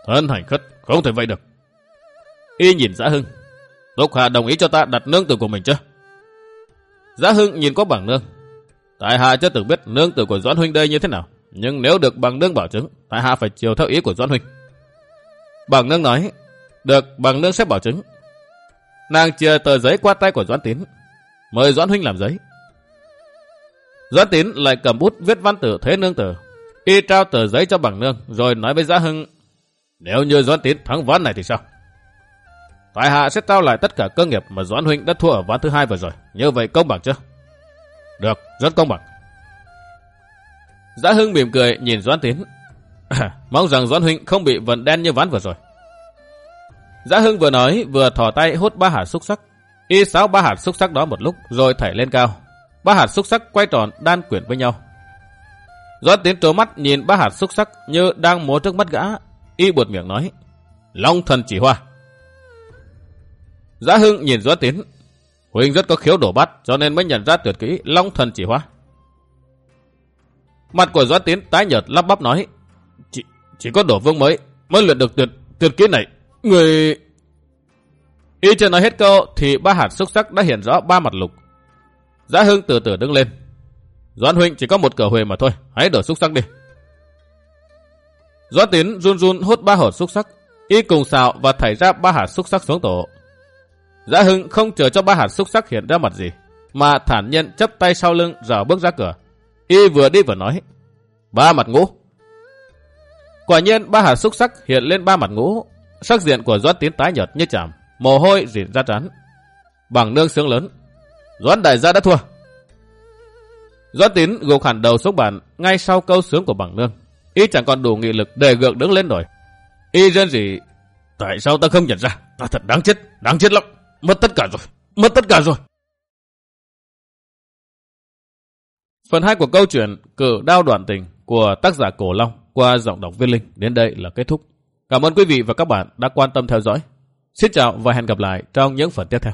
Hân hành khất không thể vậy được. Y nhìn Giã Hưng. Túc Hạ đồng ý cho ta đặt nương tử của mình chưa? Giã Hưng nhìn có bằng nương. Tại hạ chưa từng biết nương tử của Doãn Huynh đây như thế nào. Nhưng nếu được bằng nương bảo chứng, tại hạ phải chiều theo ý của Doãn Huynh. Bằng nương nói, được bằng nương sẽ bảo chứng, Nàng chia tờ giấy qua tay của Doãn Tín. Mời Doãn Huynh làm giấy. Doãn Tín lại cầm bút viết văn tử thế nương tử. Y trao tờ giấy cho bằng nương rồi nói với Giá Hưng Nếu như Doãn Tín thắng ván này thì sao? Tại hạ sẽ trao lại tất cả cơ nghiệp mà Doãn Huynh đã thua ở ván thứ hai vừa rồi. Như vậy công bằng chưa? Được, rất công bằng. Giá Hưng mỉm cười nhìn Doãn Tín. Mong rằng Doãn Huynh không bị vận đen như ván vừa rồi. Giá Hưng vừa nói vừa thò tay hút ba hạt xúc sắc. Y sáo ba hạt xúc sắc đó một lúc rồi thảy lên cao. Ba hạt xúc sắc quay tròn đan quyển với nhau. Doãn tiến trố mắt nhìn ba hạt xúc sắc như đang múa trước mắt gã. Y buột miệng nói. Long thần chỉ hoa. Giá Hưng nhìn Doãn tiến Huynh rất có khiếu đổ bắt cho nên mới nhận ra tuyệt kỹ Long thần chỉ hoa. Mặt của Doãn Tiến tái nhợt lắp bắp nói. Chỉ, chỉ có đổ vương mới mới luyện được tuyệt, tuyệt kỹ này. Người... Y chưa nói hết câu thì ba hạt xúc sắc đã hiện rõ ba mặt lục. Giá Hưng từ từ đứng lên. Doãn huynh chỉ có một cửa huề mà thôi, hãy đổ xúc sắc đi. Doãn Tiến run run hút ba hột xúc sắc, y cùng xào và thảy ra ba hạt xúc sắc xuống tổ. Giá Hưng không chờ cho ba hạt xúc sắc hiện ra mặt gì, mà thản nhiên chấp tay sau lưng rào bước ra cửa. Y vừa đi vừa nói, ba mặt ngũ. Quả nhiên ba hạt xúc sắc hiện lên ba mặt ngũ, sắc diện của Doãn Tiến tái nhợt như chàm, mồ hôi rỉn ra trán. Bằng nương sướng lớn, Doãn đại gia đã thua. Doãn Tín gục hẳn đầu xuống bàn ngay sau câu sướng của bằng nương. Y chẳng còn đủ nghị lực để gượng đứng lên rồi. Y rên rỉ, tại sao ta không nhận ra, ta thật đáng chết, đáng chết lắm, mất tất cả rồi, mất tất cả rồi. Phần 2 của câu chuyện Cử đao đoạn tình của tác giả Cổ Long qua giọng đọc viên linh đến đây là kết thúc. Cảm ơn quý vị và các bạn đã quan tâm theo dõi. Xin chào và hẹn gặp lại trong những phần tiếp theo.